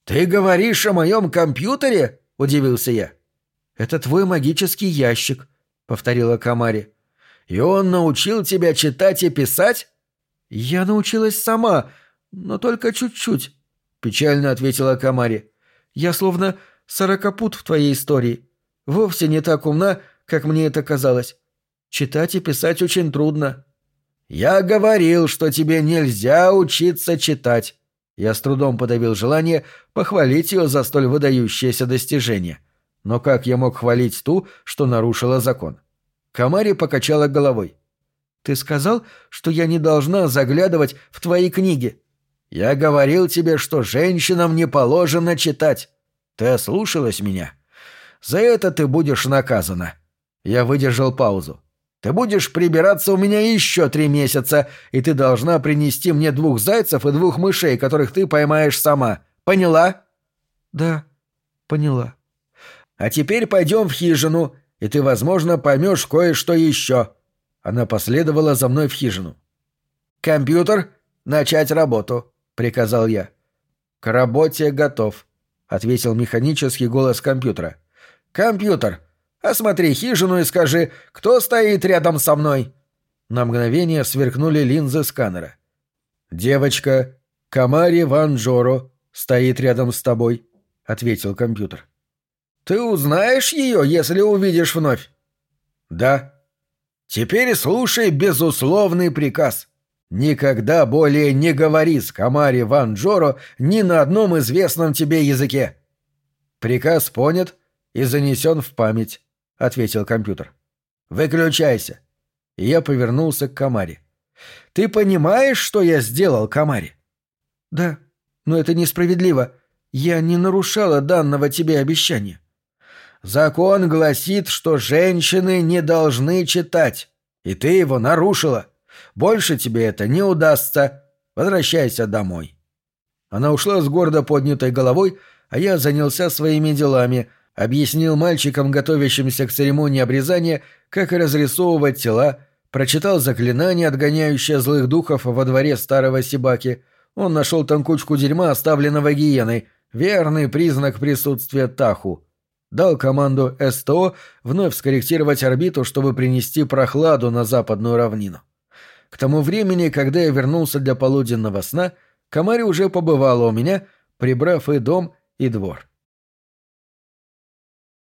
«Ты говоришь о моем компьютере?» — удивился я. «Это твой магический ящик», — повторила Камари. «И он научил тебя читать и писать?» «Я научилась сама, но только чуть-чуть», — печально ответила Камари. «Я словно сорокопут в твоей истории. Вовсе не так умна, как мне это казалось. Читать и писать очень трудно». «Я говорил, что тебе нельзя учиться читать». Я с трудом подавил желание похвалить ее за столь выдающееся достижение. Но как я мог хвалить ту, что нарушила закон? Камари покачала головой. «Ты сказал, что я не должна заглядывать в твои книги». «Я говорил тебе, что женщинам не положено читать. Ты ослушалась меня. За это ты будешь наказана». Я выдержал паузу. «Ты будешь прибираться у меня еще три месяца, и ты должна принести мне двух зайцев и двух мышей, которых ты поймаешь сама. Поняла?» «Да, поняла». «А теперь пойдем в хижину, и ты, возможно, поймешь кое-что еще». Она последовала за мной в хижину. «Компьютер, начать работу», — приказал я. «К работе готов», — ответил механический голос компьютера. «Компьютер, осмотри хижину и скажи, кто стоит рядом со мной». На мгновение сверкнули линзы сканера. «Девочка, Камари Ван Джоро, стоит рядом с тобой», — ответил компьютер. «Ты узнаешь ее, если увидишь вновь?» «Да». «Теперь слушай безусловный приказ. Никогда более не говори с Камари Ван Джоро ни на одном известном тебе языке». «Приказ понят и занесен в память», — ответил компьютер. «Выключайся». И я повернулся к Камари. «Ты понимаешь, что я сделал, Камари?» «Да, но это несправедливо. Я не нарушала данного тебе обещания». Закон гласит, что женщины не должны читать, и ты его нарушила. Больше тебе это не удастся. Возвращайся домой». Она ушла с гордо поднятой головой, а я занялся своими делами, объяснил мальчикам, готовящимся к церемонии обрезания, как разрисовывать тела, прочитал заклинание, отгоняющее злых духов во дворе старого Сибаки. Он нашел там кучку дерьма, оставленного гиеной, верный признак присутствия Таху дал команду СТО вновь скорректировать орбиту, чтобы принести прохладу на западную равнину. К тому времени, когда я вернулся для полуденного сна, Камари уже побывала у меня, прибрав и дом, и двор.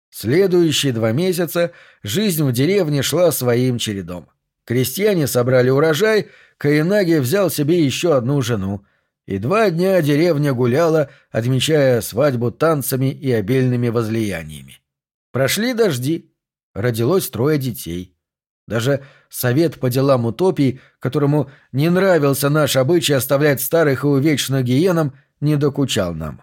Следующие два месяца жизнь в деревне шла своим чередом. Крестьяне собрали урожай, Каинаги взял себе еще одну жену — и два дня деревня гуляла, отмечая свадьбу танцами и обильными возлияниями. Прошли дожди. Родилось трое детей. Даже совет по делам утопий, которому не нравился наш обычай оставлять старых и увечных гиенам, не докучал нам.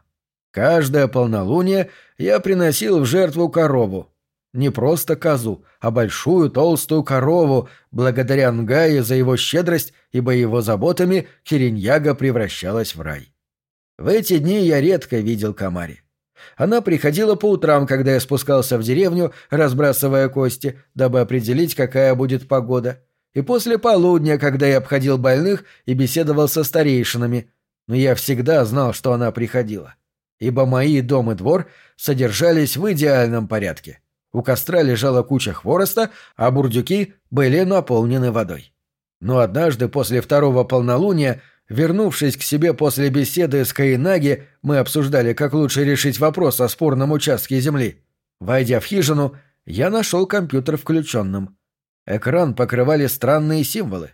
Каждое полнолуние я приносил в жертву корову, не просто козу, а большую толстую корову, благодаря Нгае за его щедрость, ибо его заботами Кириньяга превращалась в рай. В эти дни я редко видел Камари. Она приходила по утрам, когда я спускался в деревню, разбрасывая кости, дабы определить, какая будет погода, и после полудня, когда я обходил больных и беседовал со старейшинами, но я всегда знал, что она приходила, ибо мои дом и двор содержались в идеальном порядке. У костра лежала куча хвороста, а бурдюки были наполнены водой. Но однажды после второго полнолуния, вернувшись к себе после беседы с Каинаги, мы обсуждали, как лучше решить вопрос о спорном участке земли. Войдя в хижину, я нашел компьютер включенным. Экран покрывали странные символы.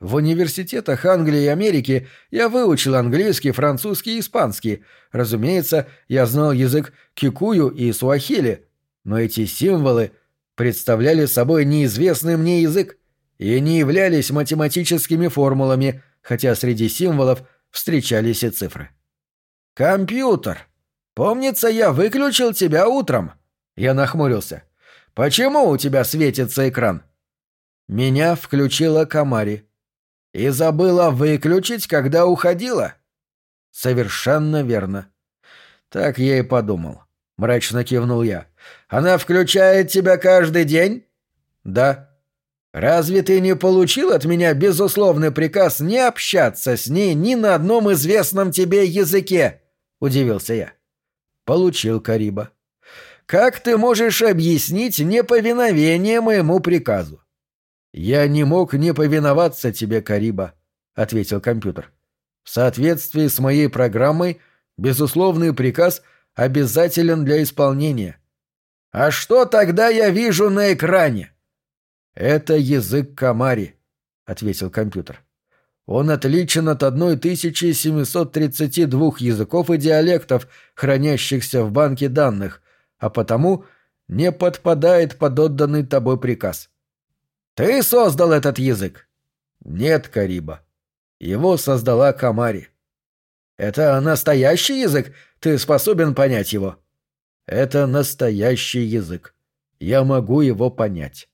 В университетах Англии и Америки я выучил английский, французский и испанский. Разумеется, я знал язык кикую и суахили, но эти символы представляли собой неизвестный мне язык и не являлись математическими формулами, хотя среди символов встречались и цифры. «Компьютер! Помнится, я выключил тебя утром!» Я нахмурился. «Почему у тебя светится экран?» Меня включила Камари. «И забыла выключить, когда уходила?» Совершенно верно. Так я и подумал. Мрачно кивнул я. Она включает тебя каждый день? Да. Разве ты не получил от меня безусловный приказ не общаться с ней ни на одном известном тебе языке? Удивился я. Получил, Кариба. Как ты можешь объяснить неповиновение моему приказу? Я не мог не повиноваться тебе, Кариба, ответил компьютер. В соответствии с моей программой, безусловный приказ обязателен для исполнения. А что тогда я вижу на экране? Это язык Камари, ответил компьютер. Он отличен от 1732 языков и диалектов, хранящихся в банке данных, а потому не подпадает под отданный тобой приказ. Ты создал этот язык? Нет, Кариба. Его создала Камари. Это настоящий язык? Ты способен понять его? Это настоящий язык. Я могу его понять.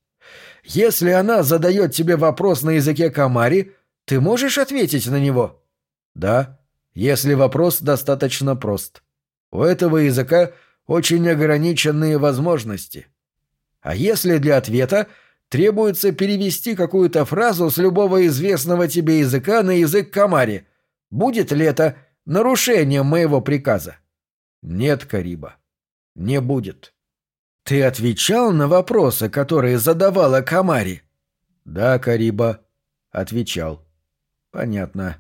Если она задает тебе вопрос на языке Камари, ты можешь ответить на него? Да, если вопрос достаточно прост. У этого языка очень ограниченные возможности. А если для ответа требуется перевести какую-то фразу с любого известного тебе языка на язык Камари. Будет ли это нарушением моего приказа? Нет, Кариба, не будет. Ты отвечал на вопросы, которые задавала Камари? Да, Кариба, отвечал. Понятно.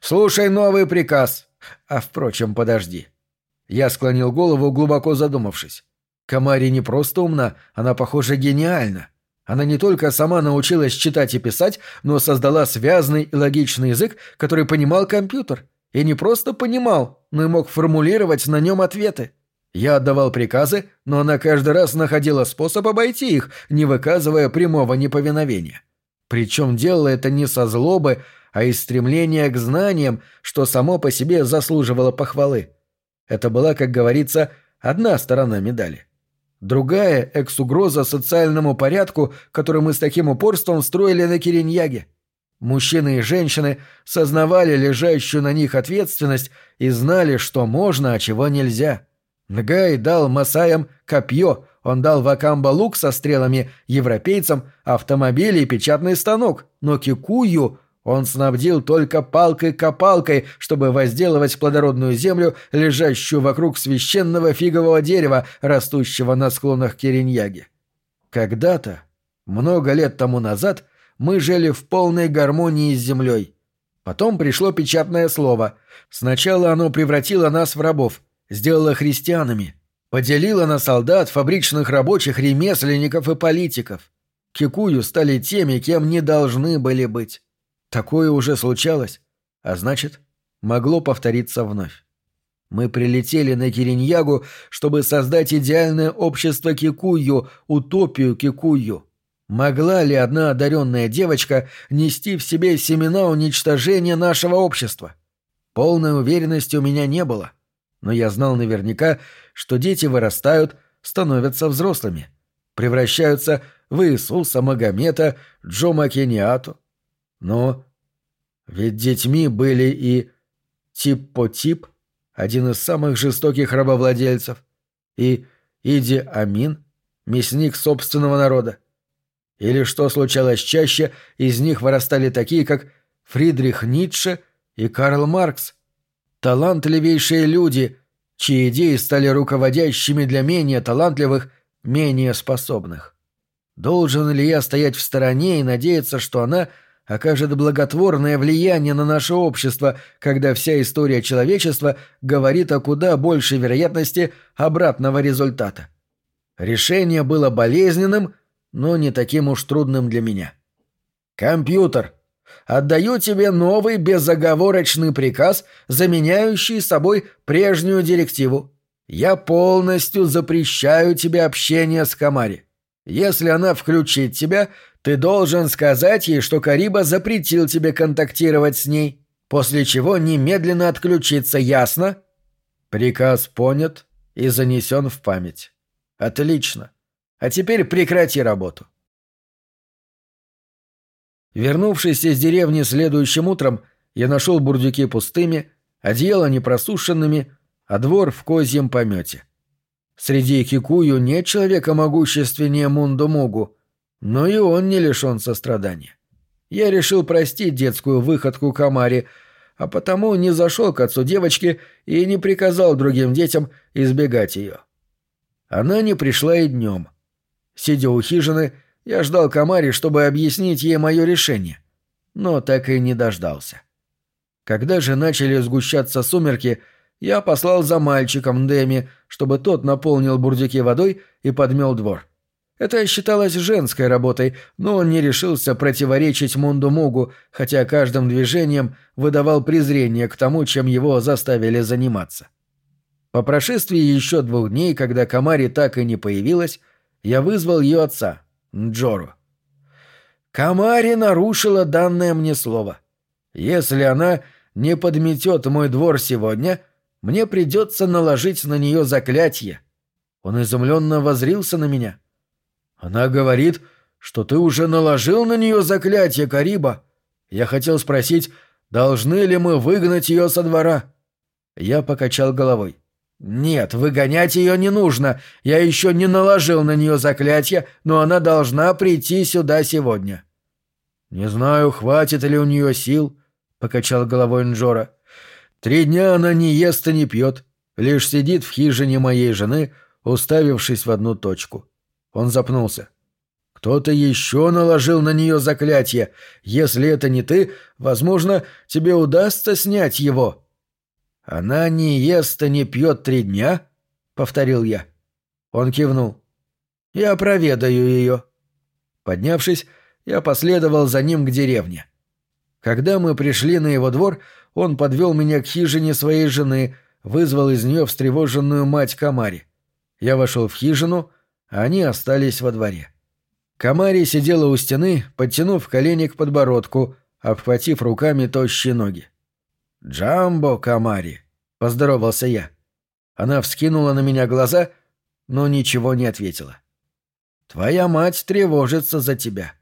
Слушай новый приказ. А впрочем, подожди. Я склонил голову, глубоко задумавшись. Камари не просто умна, она, похоже, гениальна. Она не только сама научилась читать и писать, но создала связный и логичный язык, который понимал компьютер. И не просто понимал, но и мог формулировать на нем ответы. Я отдавал приказы, но она каждый раз находила способ обойти их, не выказывая прямого неповиновения. Причем делала это не со злобы, а из стремления к знаниям, что само по себе заслуживало похвалы. Это была, как говорится, одна сторона медали. Другая — экс-угроза социальному порядку, который мы с таким упорством строили на Кириньяге. Мужчины и женщины сознавали лежащую на них ответственность и знали, что можно, а чего нельзя. Нгай дал Масаям копье, он дал Вакамба лук со стрелами, европейцам автомобиль и печатный станок, но Кикую он снабдил только палкой-копалкой, чтобы возделывать плодородную землю, лежащую вокруг священного фигового дерева, растущего на склонах Кириньяги. Когда-то, много лет тому назад, мы жили в полной гармонии с землей. Потом пришло печатное слово. Сначала оно превратило нас в рабов, сделало христианами, поделило на солдат, фабричных рабочих, ремесленников и политиков. Кикую стали теми, кем не должны были быть. Такое уже случалось, а значит, могло повториться вновь. Мы прилетели на Кириньягу, чтобы создать идеальное общество Кикую, утопию Кикую. Могла ли одна одаренная девочка нести в себе семена уничтожения нашего общества? Полной уверенности у меня не было. Но я знал наверняка, что дети вырастают, становятся взрослыми. Превращаются в Иисуса, Магомета, Джома Кениату. Но ведь детьми были и Тип-по-Тип, один из самых жестоких рабовладельцев, и Иди Амин, мясник собственного народа. Или что случалось чаще, из них вырастали такие, как Фридрих Ницше и Карл Маркс. Талантливейшие люди, чьи идеи стали руководящими для менее талантливых, менее способных. Должен ли я стоять в стороне и надеяться, что она окажет благотворное влияние на наше общество, когда вся история человечества говорит о куда большей вероятности обратного результата. Решение было болезненным, но не таким уж трудным для меня. «Компьютер, отдаю тебе новый безоговорочный приказ, заменяющий собой прежнюю директиву. Я полностью запрещаю тебе общение с Камари. Если она включит тебя, ты должен сказать ей, что Кариба запретил тебе контактировать с ней, после чего немедленно отключиться, ясно? Приказ понят и занесен в память. Отлично. А теперь прекрати работу. Вернувшись из деревни следующим утром, я нашел бурдюки пустыми, одеяло непросушенными, а двор в козьем помете. Среди кикую нет человека могущественнее Мунду Мугу, но и он не лишен сострадания. Я решил простить детскую выходку Камари, а потому не зашел к отцу девочки и не приказал другим детям избегать ее. Она не пришла и днем. Сидя у хижины, я ждал Камари, чтобы объяснить ей мое решение, но так и не дождался. Когда же начали сгущаться сумерки, я послал за мальчиком Дэми, чтобы тот наполнил бурдюки водой и подмел двор. Это считалось женской работой, но он не решился противоречить Мунду Мугу, хотя каждым движением выдавал презрение к тому, чем его заставили заниматься. По прошествии еще двух дней, когда Камари так и не появилась, я вызвал ее отца, Джору. Камари нарушила данное мне слово. Если она не подметет мой двор сегодня, мне придется наложить на нее заклятие. Он изумленно возрился на меня. Она говорит, что ты уже наложил на нее заклятие, Кариба. Я хотел спросить, должны ли мы выгнать ее со двора. Я покачал головой. «Нет, выгонять ее не нужно. Я еще не наложил на нее заклятие, но она должна прийти сюда сегодня». «Не знаю, хватит ли у нее сил», — покачал головой Нджора. «Три дня она не ест и не пьет, лишь сидит в хижине моей жены, уставившись в одну точку». Он запнулся. «Кто-то еще наложил на нее заклятие. Если это не ты, возможно, тебе удастся снять его». «Она не ест и не пьет три дня?» — повторил я. Он кивнул. «Я проведаю ее». Поднявшись, я последовал за ним к деревне. Когда мы пришли на его двор, он подвел меня к хижине своей жены, вызвал из нее встревоженную мать Камари. Я вошел в хижину, а они остались во дворе. Камари сидела у стены, подтянув колени к подбородку, обхватив руками тощие ноги. «Джамбо, Камари!» — поздоровался я. Она вскинула на меня глаза, но ничего не ответила. «Твоя мать тревожится за тебя.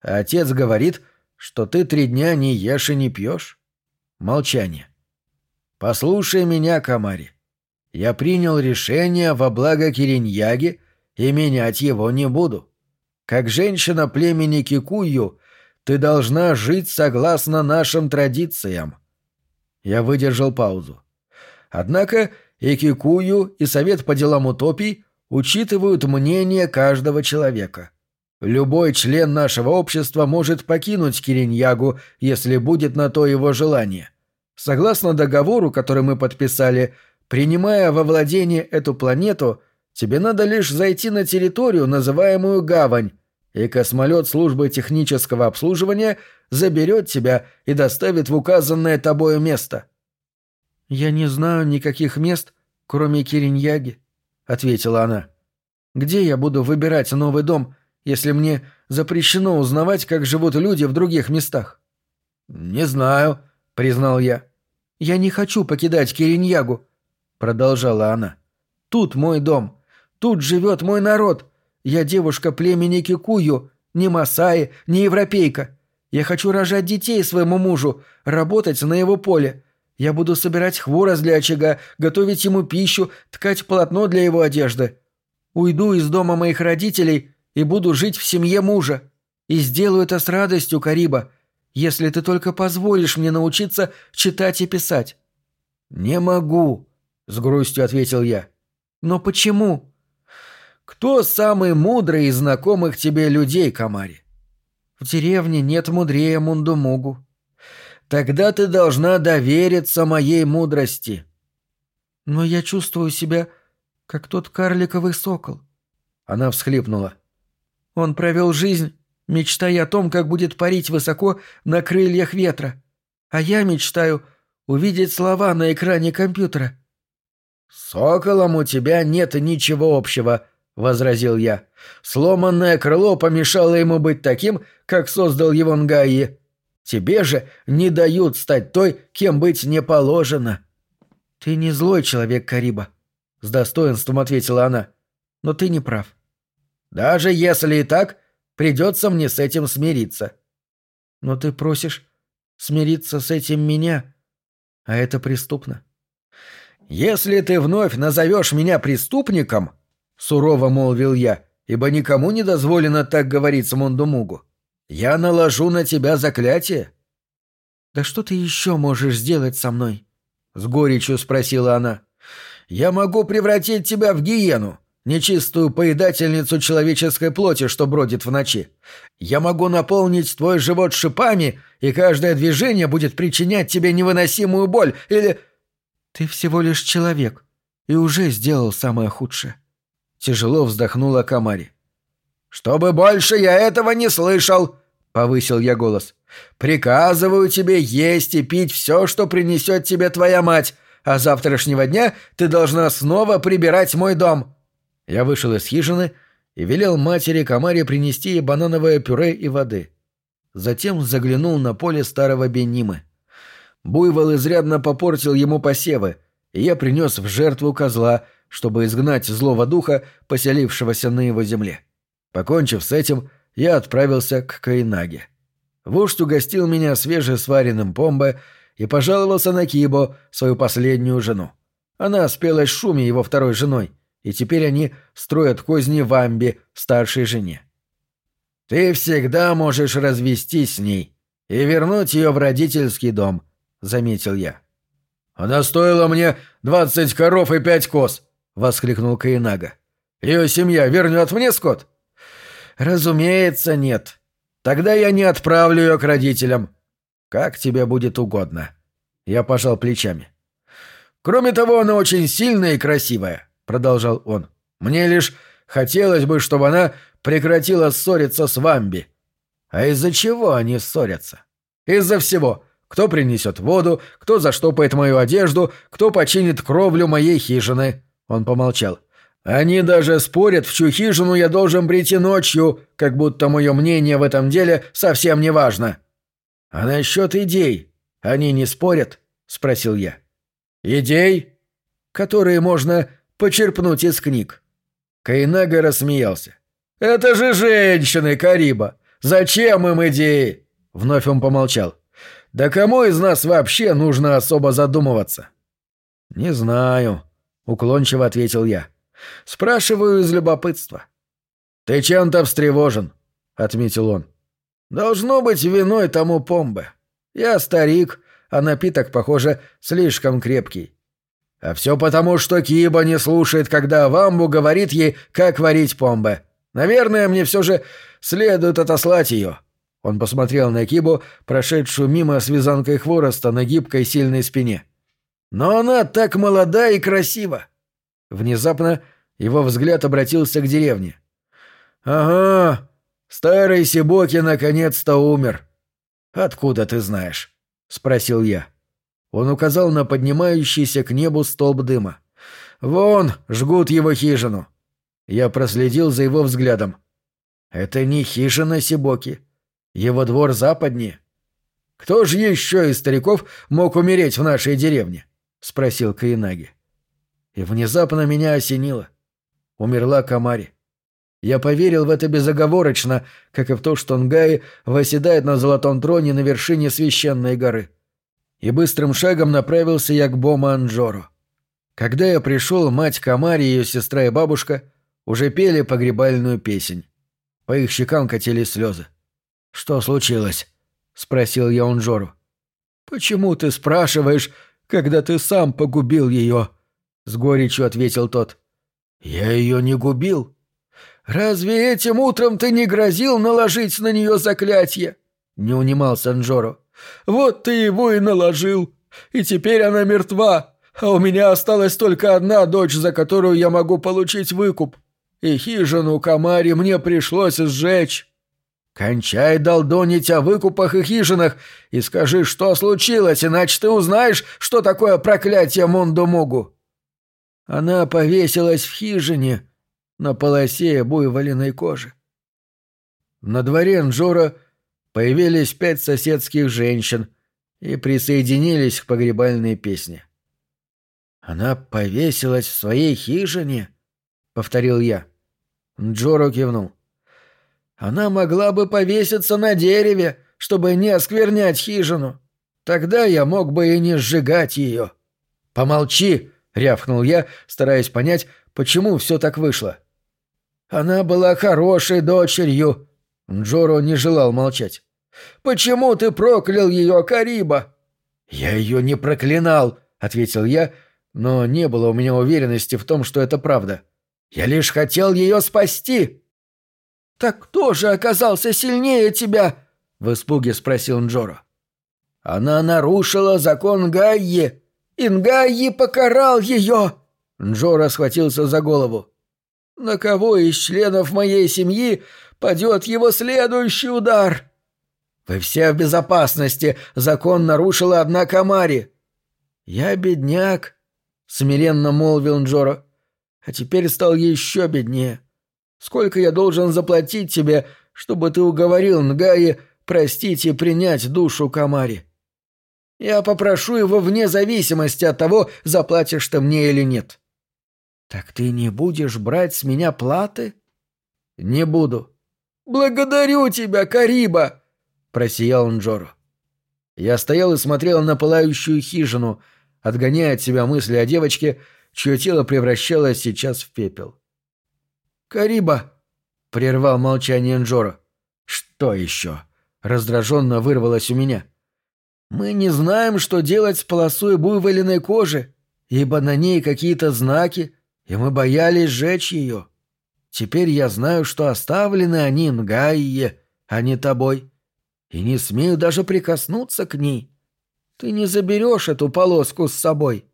А отец говорит, что ты три дня не ешь и не пьешь». Молчание. «Послушай меня, Камари. Я принял решение во благо Кириньяги и менять его не буду. Как женщина племени Кикую, ты должна жить согласно нашим традициям. Я выдержал паузу. Однако и Кикую, и Совет по делам утопий учитывают мнение каждого человека. Любой член нашего общества может покинуть Кириньягу, если будет на то его желание. Согласно договору, который мы подписали, принимая во владение эту планету, тебе надо лишь зайти на территорию, называемую Гавань, и космолет службы технического обслуживания заберет тебя и доставит в указанное тобою место». «Я не знаю никаких мест, кроме Кириньяги», — ответила она. «Где я буду выбирать новый дом, если мне запрещено узнавать, как живут люди в других местах?» «Не знаю», — признал я. «Я не хочу покидать Кириньягу», — продолжала она. «Тут мой дом. Тут живет мой народ. Я девушка племени Кикую, не масаи, не европейка. Я хочу рожать детей своему мужу, работать на его поле. Я буду собирать хворост для очага, готовить ему пищу, ткать полотно для его одежды. Уйду из дома моих родителей и буду жить в семье мужа. И сделаю это с радостью, Кариба, если ты только позволишь мне научиться читать и писать». «Не могу», — с грустью ответил я. «Но почему?» Кто самый мудрый из знакомых тебе людей, Камари? В деревне нет мудрее Мундумугу. Тогда ты должна довериться моей мудрости. Но я чувствую себя, как тот карликовый сокол. Она всхлипнула. Он провел жизнь, мечтая о том, как будет парить высоко на крыльях ветра. А я мечтаю увидеть слова на экране компьютера. «С соколом у тебя нет ничего общего», — возразил я. «Сломанное крыло помешало ему быть таким, как создал его Нгаи. Тебе же не дают стать той, кем быть не положено». «Ты не злой человек, Кариба», — с достоинством ответила она. «Но ты не прав». «Даже если и так, придется мне с этим смириться». «Но ты просишь смириться с этим меня?» А это преступно. «Если ты вновь назовешь меня преступником», — сурово молвил я, ибо никому не дозволено так говорить с Мондумугу, — «я наложу на тебя заклятие». «Да что ты еще можешь сделать со мной?» — с горечью спросила она. «Я могу превратить тебя в гиену, нечистую поедательницу человеческой плоти, что бродит в ночи. Я могу наполнить твой живот шипами, и каждое движение будет причинять тебе невыносимую боль, или...» «Ты всего лишь человек и уже сделал самое худшее». Тяжело вздохнула Камари. «Чтобы больше я этого не слышал!» — повысил я голос. «Приказываю тебе есть и пить все, что принесет тебе твоя мать, а завтрашнего дня ты должна снова прибирать мой дом». Я вышел из хижины и велел матери Камаре принести ей банановое пюре и воды. Затем заглянул на поле старого Беннимы. Буйвол изрядно попортил ему посевы, и я принес в жертву козла, чтобы изгнать злого духа, поселившегося на его земле. Покончив с этим, я отправился к Каинаге. Вождь угостил меня свежесваренным помбе и пожаловался на Кибо, свою последнюю жену. Она спелась шуме его второй женой, и теперь они строят козни в Амбе, старшей жене. «Ты всегда можешь развестись с ней и вернуть ее в родительский дом», — заметил я. «Она стоила мне двадцать коров и пять коз!» — воскликнул Каинага. «Ее семья вернет мне скот?» «Разумеется, нет. Тогда я не отправлю ее к родителям. Как тебе будет угодно». Я пожал плечами. «Кроме того, она очень сильная и красивая», — продолжал он. «Мне лишь хотелось бы, чтобы она прекратила ссориться с Вамби». «А из-за чего они ссорятся?» «Из-за всего. Кто принесет воду, кто заштопает мою одежду, кто починит кровлю моей хижины. Он помолчал. Они даже спорят, в чью хижину я должен прийти ночью, как будто мое мнение в этом деле совсем не важно. А насчет идей они не спорят? Спросил я. Идей? Которые можно почерпнуть из книг. Кайнага рассмеялся. «Это же женщины, Кариба! Зачем им идеи?» Вновь он помолчал. Да кому из нас вообще нужно особо задумываться? Не знаю, уклончиво ответил я. Спрашиваю из любопытства. Ты чем-то встревожен, отметил он. Должно быть виной тому помбе. Я старик, а напиток, похоже, слишком крепкий. А все потому, что Киба не слушает, когда Вамбу говорит ей, как варить помбе. Наверное, мне все же следует отослать ее. Он посмотрел на Кибу, прошедшую мимо с вязанкой хвороста на гибкой сильной спине. «Но она так молода и красива!» Внезапно его взгляд обратился к деревне. «Ага, старый Сибоки наконец-то умер». «Откуда ты знаешь?» — спросил я. Он указал на поднимающийся к небу столб дыма. «Вон, жгут его хижину». Я проследил за его взглядом. «Это не хижина Сибоки. Его двор западнее. Кто же еще из стариков мог умереть в нашей деревне? Спросил Каинаги. И внезапно меня осенило. Умерла Камари. Я поверил в это безоговорочно, как и в то, что Нгаи восседает на золотом троне на вершине священной горы. И быстрым шагом направился я к Бома Анджоро. Когда я пришел, мать Камари, ее сестра и бабушка уже пели погребальную песнь. По их щекам катились слезы. «Что случилось?» — спросил я Унжору. «Почему ты спрашиваешь, когда ты сам погубил ее?» — с горечью ответил тот. «Я ее не губил. Разве этим утром ты не грозил наложить на нее заклятие?» — не унимался Нжору. «Вот ты его и наложил, и теперь она мертва, а у меня осталась только одна дочь, за которую я могу получить выкуп. И хижину Камари мне пришлось сжечь». «Кончай долдонить о выкупах и хижинах и скажи, что случилось, иначе ты узнаешь, что такое проклятие Мондумугу». Она повесилась в хижине на полосе буйволиной кожи. На дворе Нджора появились пять соседских женщин и присоединились к погребальной песне. «Она повесилась в своей хижине?» — повторил я. Нджоро кивнул. Она могла бы повеситься на дереве, чтобы не осквернять хижину. Тогда я мог бы и не сжигать ее. Помолчи, рявкнул я, стараясь понять, почему все так вышло. Она была хорошей дочерью. Джоро не желал молчать. Почему ты проклял ее, Кариба? Я ее не проклинал, ответил я, но не было у меня уверенности в том, что это правда. Я лишь хотел ее спасти. Так кто же оказался сильнее тебя? в испуге спросил Нджоро. Она нарушила закон Гайи. Ингайи покарал ее. Нджоро схватился за голову. На кого из членов моей семьи падет его следующий удар? Вы все в безопасности. Закон нарушила одна Камари. Я бедняк, смиренно молвил Нджоро. А теперь стал еще беднее. Сколько я должен заплатить тебе, чтобы ты уговорил Нгаи простить и принять душу Камари? Я попрошу его вне зависимости от того, заплатишь ты мне или нет. Так ты не будешь брать с меня платы? Не буду. Благодарю тебя, Кариба, просиял Нджоро. Я стоял и смотрел на пылающую хижину, отгоняя от себя мысли о девочке, чье тело превращалось сейчас в пепел. «Кариба!» — прервал молчание Нджоро. «Что еще?» — раздраженно вырвалось у меня. — мы не знаем, что делать с полосой буйволиной кожи, ибо на ней какие-то знаки, и мы боялись сжечь ее. Теперь я знаю, что оставлены они Нгайе, а не тобой, и не смею даже прикоснуться к ней. Ты не заберешь эту полоску с собой.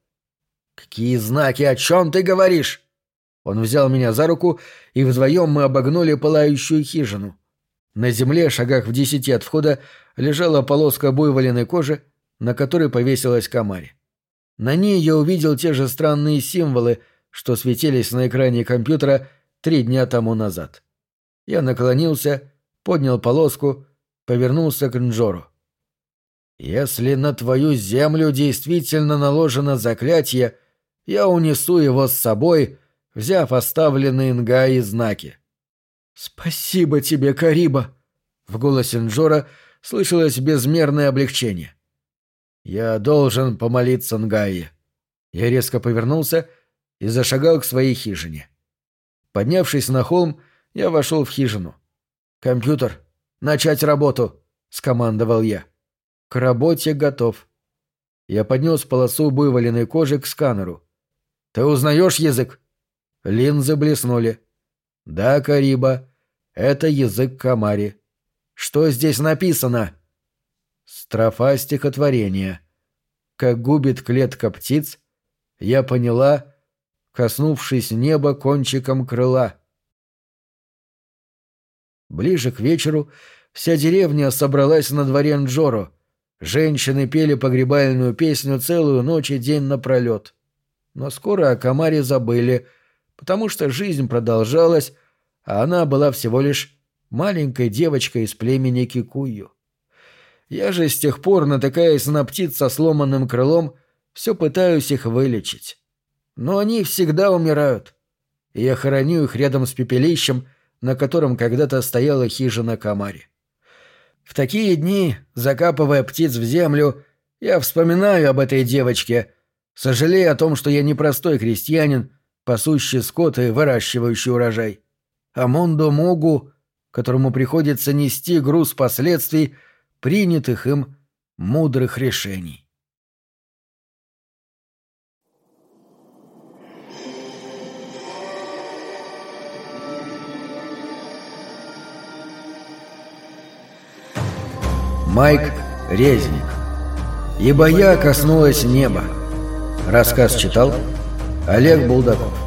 Какие знаки, о чем ты говоришь? Он взял меня за руку, и вдвоем мы обогнули пылающую хижину. На земле, шагах в десяти от входа, лежала полоска буйволиной кожи, на которой повесилась комарь. На ней я увидел те же странные символы, что светились на экране компьютера три дня тому назад. Я наклонился, поднял полоску, повернулся к Нджору. «Если на твою землю действительно наложено заклятие, я унесу его с собой, взяв оставленные Нгаи знаки». «Спасибо тебе, Кариба!» В голосе Нджора слышалось безмерное облегчение. «Я должен помолиться Нгайе». Я резко повернулся и зашагал к своей хижине. Поднявшись на холм, я вошел в хижину. «Компьютер, начать работу!» — скомандовал я. «К работе готов». Я поднес полосу буйволенной кожи к сканеру. «Ты узнаешь язык?» Линзы блеснули. «Да, Кариба, это язык Камари. Что здесь написано?» Строфа стихотворения. Как губит клетка птиц, я поняла, коснувшись неба кончиком крыла. Ближе к вечеру вся деревня собралась на дворе Нджоро. Женщины пели погребальную песню целую ночь и день напролет. Но скоро о Камаре забыли, потому что жизнь продолжалась, а она была всего лишь маленькой девочкой из племени Кикую. Я же с тех пор, натыкаясь на птиц со сломанным крылом, все пытаюсь их вылечить. Но они всегда умирают. И я хороню их рядом с пепелищем, на котором когда-то стояла хижина Камари. В такие дни, закапывая птиц в землю, я вспоминаю об этой девочке, сожалея о том, что я непростой крестьянин, пасущий скот и выращивающий урожай. Амондо Могу, которому приходится нести груз последствий принятых им мудрых решений. Майк Резник. «Ибо я коснулась неба». Рассказ читал Олег Булдаков.